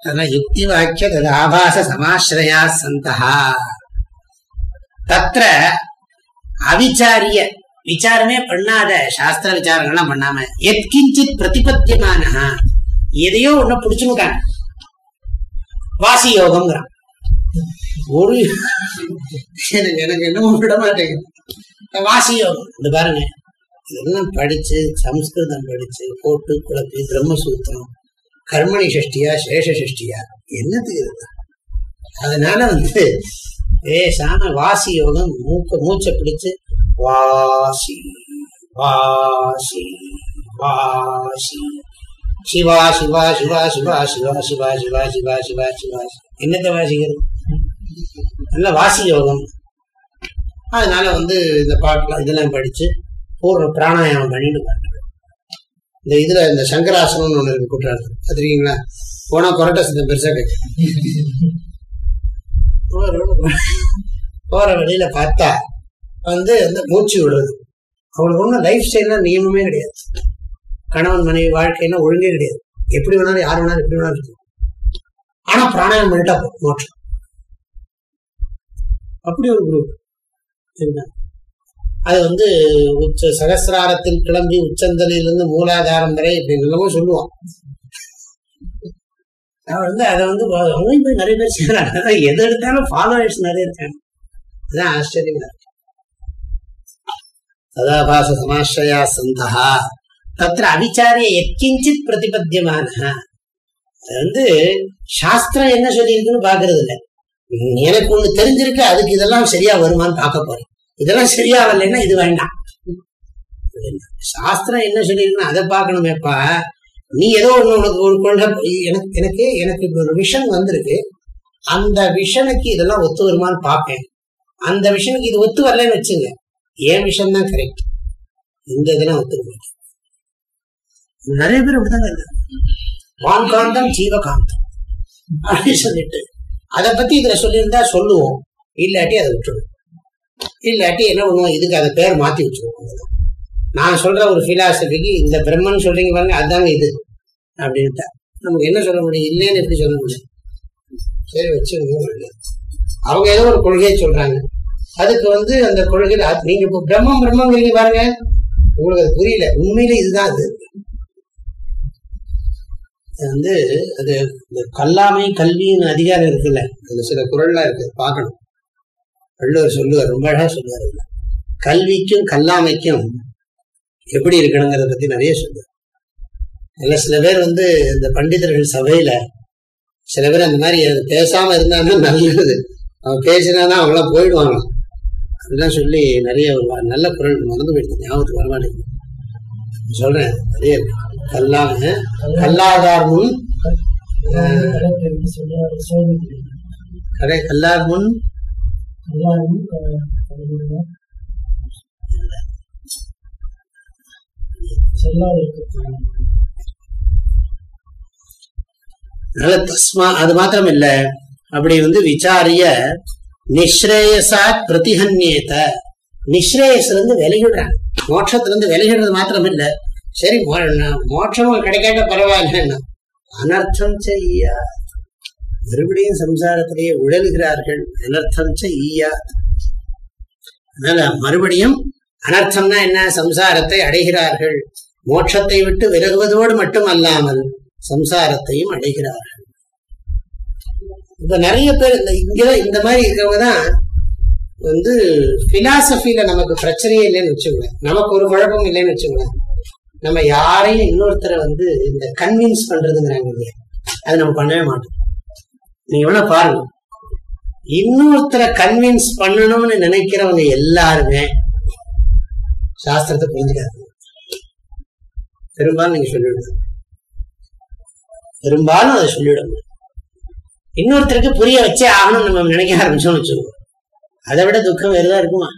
அதெல்லாம் யுக்தி வாக்கிய தது ஆபாச சமாசிரயா சந்தா தத்திர அவிச்சாரிய விசாரமே பண்ணாத சாஸ்திர விசாரங்கள்லாம் பண்ணாம எத்கிஞ்சித் பிரதிபத்தியமான எதையோ ஒண்ணு பிடிச்சுட்டாங்க வாசி யோகம்ங்கிறான். ஒரு எனக்கு எனக்கு என்னமோ விட மாட்டேங்குது வாசி இந்த பாருங்க இதெல்லாம் படிச்சு சம்ஸ்கிருதம் படிச்சு போட்டு குழப்பி பிரம்மசூத்திரம் கர்மணி சஷ்டியா சேஷ சஷ்டியா என்னத்துக்கு இதுதான் அதனால வந்து பேசாம வாசி யோகம் மூக்க மூச்சை பிடிச்சு வாசி வாசி வாசி சிவா சிவா சிவா சிவா சிவா சிவா சிவா சிவா சிவா சிவா என்னத்தை வாசிக்கிறது நல்ல வாசி யோகம் அதனால வந்து இந்த பாட்டுலாம் இதெல்லாம் படிச்சு பூர்வ பிராணாயாமம் பண்ணிட்டு பாருங்க இந்த இதுல இந்த சங்கராசனம்னு ஒண்ணு இருக்கு குற்றாலத்தில். பார்த்துருக்கீங்களா போனா கொரட்ட சித்தம் பெருசா கேட்க போற வழியில பார்த்தா வந்து அந்த மூச்சு விடுறது. அவளுக்கு ஒன்றும் லைஃப் ஸ்டைல்னா நியமமே கிடையாது. கணவன் மனைவி வாழ்க்கைன்னா ஒழுங்கே கிடையாது. எப்படி வேணாலும் யார் வேணாலும் எப்படி வேணாலும் இருக்கும். ஆனா பிராணாயம் பண்ணிட்டா போ மோட்சம் அப்படி ஒரு குரூப் இருந்தாங்க அது வந்து உச்ச சகசிராரத்தில் கிளம்பி உச்சந்தலையிலிருந்து மூலாதாரம் வரை இப்படி சொல்லுவோம் சொல்லுவான். அவன் வந்து அதை வந்து அவங்க போய் நிறைய பேர் செய்யறாங்க அதான் எது எடுத்தாலும் ஃபாலோவர்ஸ் நிறைய இருக்காங்க. அதுதான் ஆச்சரியமா இருக்கு. சதாபாச சமாசிரயா சந்தா தத்திர அவிச்சாரிய எக்கிஞ்சித் பிரதிபத்தியமான. அது வந்து சாஸ்திரம் என்ன சொல்லியிருக்குன்னு பாக்குறது இல்ல எனக்கு ஒண்ணு தெரிஞ்சிருக்கு அதுக்கு இதெல்லாம் சரியா வருமான்னு பார்க்க போறேன். இதெல்லாம் சரியா வரலைன்னா இது வேண்டாம். சாஸ்திரம் என்ன சொல்லியிருக்குன்னு அதை பார்க்கணுமேப்பா. நீ ஏதோ ஒண்ணு உனக்கு ஒரு கொள்கை எனக்கு எனக்கு எனக்கு ஒரு விஷன் வந்திருக்கு. அந்த விஷனுக்கு இதெல்லாம் ஒத்து வருமான்னு பார்ப்பேன். அந்த விஷனுக்கு இது ஒத்து வரலன்னு வச்சுங்க. என் விஷன் தான் கரெக்ட் இந்த இதெல்லாம் ஒத்து மாட்டேன் நிறைய பேர் அப்படித்தாங்க இருக்காங்க வான்காந்தம் ஜீவகாந்தம். அப்படின்னு சொல்லிட்டு. அதை பத்தி இதுல சொல்லியிருந்தா சொல்லுவோம். இல்லாட்டி அதை விட்டுருவோம். இல்லாட்டி என்ன பண்ணுவோம்? இதுக்கு அதை பேர் மாத்தி வச்சுருவோம். நான் சொல்ற ஒரு பிலாசபிக்கு இந்த பிரம்மன் சொல்றீங்க பாருங்க அதுதாங்க இது அப்படின்ட்டா நமக்கு என்ன சொல்ல முடியும்? இல்லைன்னு எப்படி சொல்ல முடியும்? சரி வச்சுருங்க அவங்க ஏதோ ஒரு கொள்கையை சொல்றாங்க. அதுக்கு வந்து அந்த கொள்கையில் நீங்க இப்போ பிரம்மம் பிரம்மங்கிறீங்க பாருங்க. உங்களுக்கு அது புரியல. உண்மையில இதுதான் அது. வந்து அது இந்த கல்லாமை கல்வின்னு அதிகாரம் இருக்குல்ல. அதுல சில குரல்லாம் இருக்கு. பார்க்கணும். வள்ளுவர் சொல்லுவார் ரொம்ப அழகா சொல்லுவார். கல்விக்கும் கல்லாமைக்கும் எப்படி இருக்கணுங்கிறத பத்தி நிறைய சொல்லுவார். அதுல சில பேர் வந்து இந்த பண்டிதர்கள் சபையில சில பேர் அந்த மாதிரி அது பேசாம இருந்தாங்கன்னா நல்லது. அவன் பேசினாதான் அவங்களாம் போயிடுவாங்க. அப்படிலாம் சொல்லி நிறைய நல்ல குரல் மறந்து போயிடுது. ஞாபகத்துக்கு வரமாட்டேங்குது சொல்றேன் நிறைய. கல்லாம கல்லாதார் முன் கடை கல்லார் முன் தஸ்மா அது மாத்திரம் இல்ல அப்படி வந்து விசாரிய நிஸ்ரேயசா பிரதிஹன்யேத. நிஸ்ரேயஸ்ல இருந்து விலகிடுறாங்க மோட்சத்துல இருந்து விலகிடுறது மாத்திரம் இல்ல சரி மோ- மோட்சமும் கிடைக்காட்ட பரவாயில்ல அனர்த்தம் செய்யா. மறுபடியும் சம்சாரத்திலேயே உழல்கிறார்கள். அனர்த்தம் செய்யா அதனால மறுபடியும் அனர்த்தம்னா என்ன? சம்சாரத்தை அடைகிறார்கள். மோட்சத்தை விட்டு விலகுவதோடு மட்டுமல்லாமல் சம்சாரத்தையும் அடைகிறார்கள். இப்ப நிறைய பேர் இந்த இங்க இந்த மாதிரி இருக்கிறவங்க தான் வந்து பிலாசபில நமக்கு பிரச்சனையே இல்லைன்னு வச்சுக்கோங்களேன். நமக்கு ஒரு குழப்பம் இல்லைன்னு வச்சுக்கோங்களேன். நம்ம யாரையும் இன்னொருத்தரை வந்து இந்த கன்வின்ஸ் பண்றதுங்கிறாங்க இல்லையா? அது நம்ம பண்ணவே மாட்டோம். நீங்க வேணா பாருங்க. இன்னொருத்தரை கன்வின்ஸ் பண்ணணும்னு நினைக்கிறவங்க எல்லாருமே சாஸ்திரத்தை புரிஞ்சுக்காது பெரும்பாலும் நீங்க சொல்லிவிடுங்க பெரும்பாலும் அதை சொல்லிவிடுங்க இன்னொருத்தருக்கு புரிய வச்சே ஆகணும் நம்ம நினைக்க ஆரம்பிச்சோம்னு வச்சுக்கோங்க. அதை விட துக்கம் வேறுதான் இருக்குமா?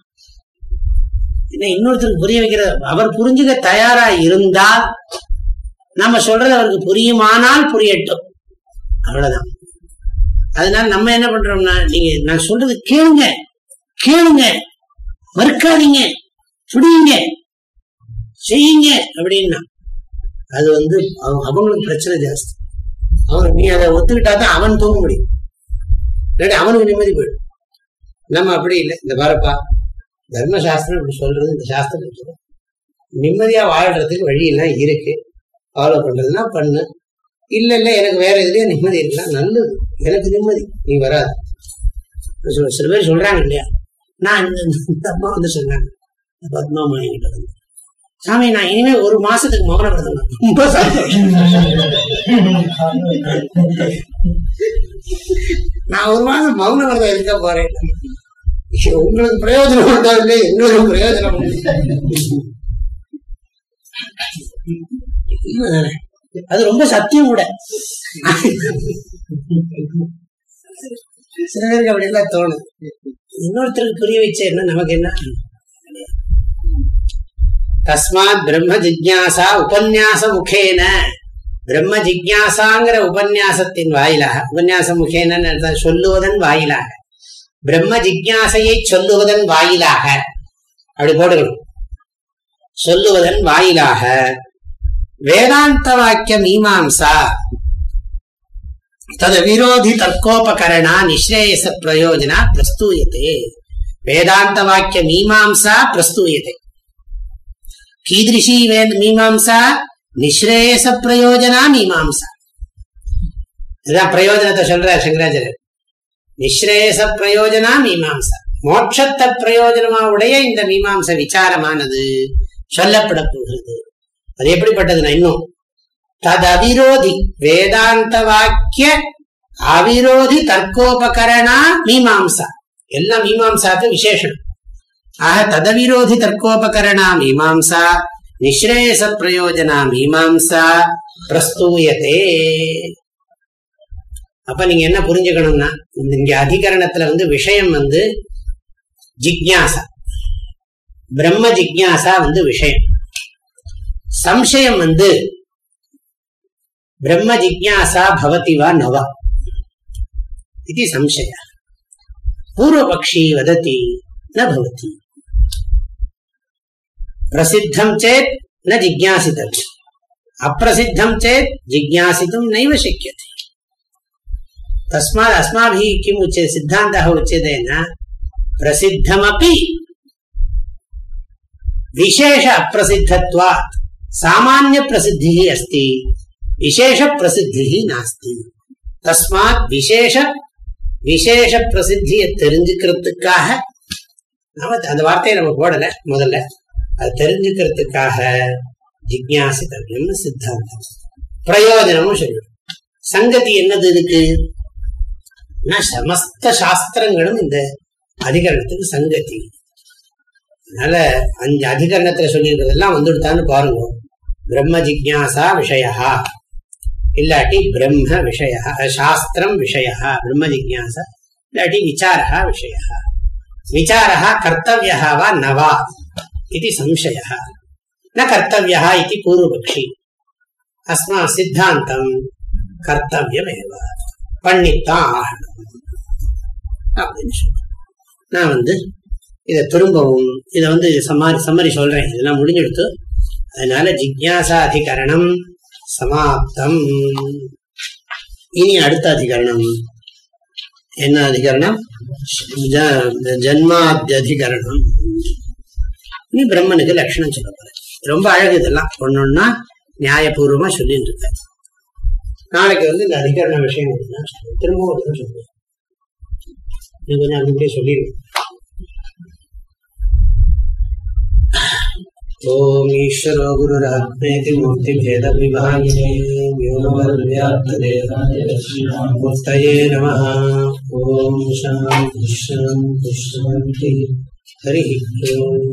என்ன இன்னொருத்தருக்கு புரிய வைக்கிற அவர் புரிஞ்சுக்க தயாரா இருந்தால் நம்ம சொல்றது அவருக்கு புரியுமானால் புரியட்டும். அவ்வளவுதான். அதனால நம்ம என்ன பண்றோம்னா நீங்க நான் சொல்றது கேளுங்க. கேளுங்க. மறுக்காதீங்க. புடியுங்க செய்யுங்க அப்படின்னா அது வந்து அவங்களுக்கு பிரச்சனை ஜாஸ்தி. அவன் நீ அதை ஒத்துக்கிட்டா தான் அவன் தூங்க முடியும். இல்லாட்டி அவனுக்கு நிம்மதி போயிடும். நம்ம அப்படி இல்லை. இந்த பாருப்பா தர்மசாஸ்திரம் இப்படி சொல்றது இந்த சாஸ்திரம் சொல்றது. நிம்மதியா வாழ்றதுக்கு வழி எல்லாம் இருக்கு. ஃபாலோ பண்றதுன்னா பண்ணு. இல்லை இல்லை எனக்கு வேற எதுலயும் நிம்மதி இருக்கலாம் நல்லது. எனக்கு நிம்மதி. நீ வராது. சில- பேர் சொல்றாங்க இல்லையா? நான் இந்த அம்மா வந்து சொன்னாங்க. பத்மாமணி கிட்ட வந்து. சாமி நான் இனிமே ஒரு மாசத்துக்கு மௌன விரதம் ரொம்ப நான் ஒரு மாசம் மௌன விரதம் இருக்க போறேன். உங்களுக்கு பிரயோஜனம் உண்டா இல்லை எங்களுக்கு பிரயோஜனம் அது ரொம்ப சத்தியம் கூட. சில பேருக்கு அப்படி எல்லாம் தோணும் இன்னொருத்தருக்கு புரிய வச்ச என்ன நமக்கு என்ன தஸ்மாத் பிரம்ம ஜிக்யாசா உபன்யாச முகேன பிரம்ம ஜிக்யாசாங்கிற உபன்யாசத்தின் வாயிலாக உபன்யாச முகேன சொல்லுவதன் வாயிலாக பிரம்ம ஜிக்யாசையை சொல்லுவதன் வாயிலாக அப்படி போடுக்கணும் சொல்லுவதன் வாயிலாக வேதாந்த வாக்கிய மீமாம்சா தத விரோதி தர்க்கோபகரணா நிஸ்ரேயச பிரயோஜனா பிரஸ்தூயத்தே வேதாந்த வாக்கிய மீமாம்சா பிரஸ்தூயத்தை கீதృశీ வேத மீமாம்சா நிஸ்ரேயச பிரயோஜனா மீமாம்சா இதுதான் பிரயோஜனத்தை சொல்றார் சங்கராச்சாரியர் நிஸ்ரேயச பிரயோஜனா மீமாம்சா மோட்சத்தை பிரயோஜனமா உடைய இந்த மீமாம்ச விசாரமானது சொல்லப்பட போகிறது। அது எப்படிப்பட்டதுன்னா இன்னும் ததவிரோதி வேதாந்த வாக்கிய அவிரோதி தர்க்கோபகரணா மீமாம்சா எல்லாம் மீமாம்சாக்கு விசேஷம் ஆக ததவிரோதி தர்க்கோபகரணா மீமாம்சா நிஸ்ரேயச பிரயோஜனா மீமாம்சா பிரஸ்தூயத்தே அப்ப நீங்க என்ன புரிஞ்சுக்கணும்னா இந்த இங்க அதிகரணத்துல வந்து விஷயம் வந்து ஜிக்ஞாசா பிரம்ம ஜிக்ஞாசா வந்து விஷயம் சம்சயம் வந்து ब्रह्म जिज्ञासा भवति वा न वा? इति संशयः। पूर्वपक्षी वदति, न भवति। प्रसिद्धं चेत् न जिज्ञासितव्यम् अप्रसिद्धं चेत् जिज्ञासितुं नैव शक्यते। तस्मात् अस्माभिः किम् उच्यते? सिद्धान्तः उच्यते न प्रसिद्धमपि विशेष अप्रसिद्धत्वात् सामान्यप्रसिद्धिः अस्ति। விசேஷ பிரசித்தி நாஸ்தி தஸ்மாத் விசேஷ விசேஷ பிரசித்தியை தெரிஞ்சுக்கிறதுக்காக நாம அந்த வார்த்தையை நம்ம போடல முதல்ல. அது தெரிஞ்சுக்கிறதுக்காக ஜிக்யாசிதவியம்னு சித்தாந்தம். பிரயோஜனமும் சொல்லணும் சங்கதி என்னது இதுக்கு? சமஸ்த சாஸ்திரங்களும் இந்த அதிகரணத்துக்கு சங்கதி. அதனால அஞ்சு அதிகரணத்துல சொல்லியிருக்கிறதெல்லாம் வந்துடுதான்னு பாருங்க. பிரம்ம ஜிக்யாசா விஷயா. இல்லாட்டி பிரம்ம விஷய சாஸ்திரம் விஷய பிரம்ம ஜிக்யாசா இல்லாட்டி விசாரா விஷய. விசாரா கர்த்தவியா வா நவா இது சம்சய ந கர்த்தவியா இது பூர்வபக்ஷி அஸ்மா சித்தாந்தம் கர்த்தவியமேவ பண்ணித்தான் ஆகணும் அப்படின்னு சொல்றேன் நான் வந்து இதை திரும்பவும் இதை வந்து சமாரி சம்மரி சொல்றேன். இதெல்லாம் முடிஞ்செடுத்து அதனால ஜிக்யாசாதிகரணம் சமாப்தம். இனி அடுத்த அதிகரணம். என்ன அதிகரணம்? ஜ- ஜன்மாத்தியதிகரணம் இனி பிரம்மனுக்கு லட்சணம் சொல்ல போறேன். ரொம்ப அழகு இதெல்லாம். ஒன்னொன்னா நியாயபூர்வமா சொல்லிட்டு இருக்காரு நாளைக்கு வந்து இந்த அதிகரண விஷயம் திரும்பவும் சொல்லுவேன் கொஞ்சம் அப்படியே சொல்லிடுவேன் ओम ईश्वर गुरुरात्मेति मूर्ति भेद विभागिने व्योमव्याप्तदेहामूर्तये नमः ओम शांति शांति शांति ओम।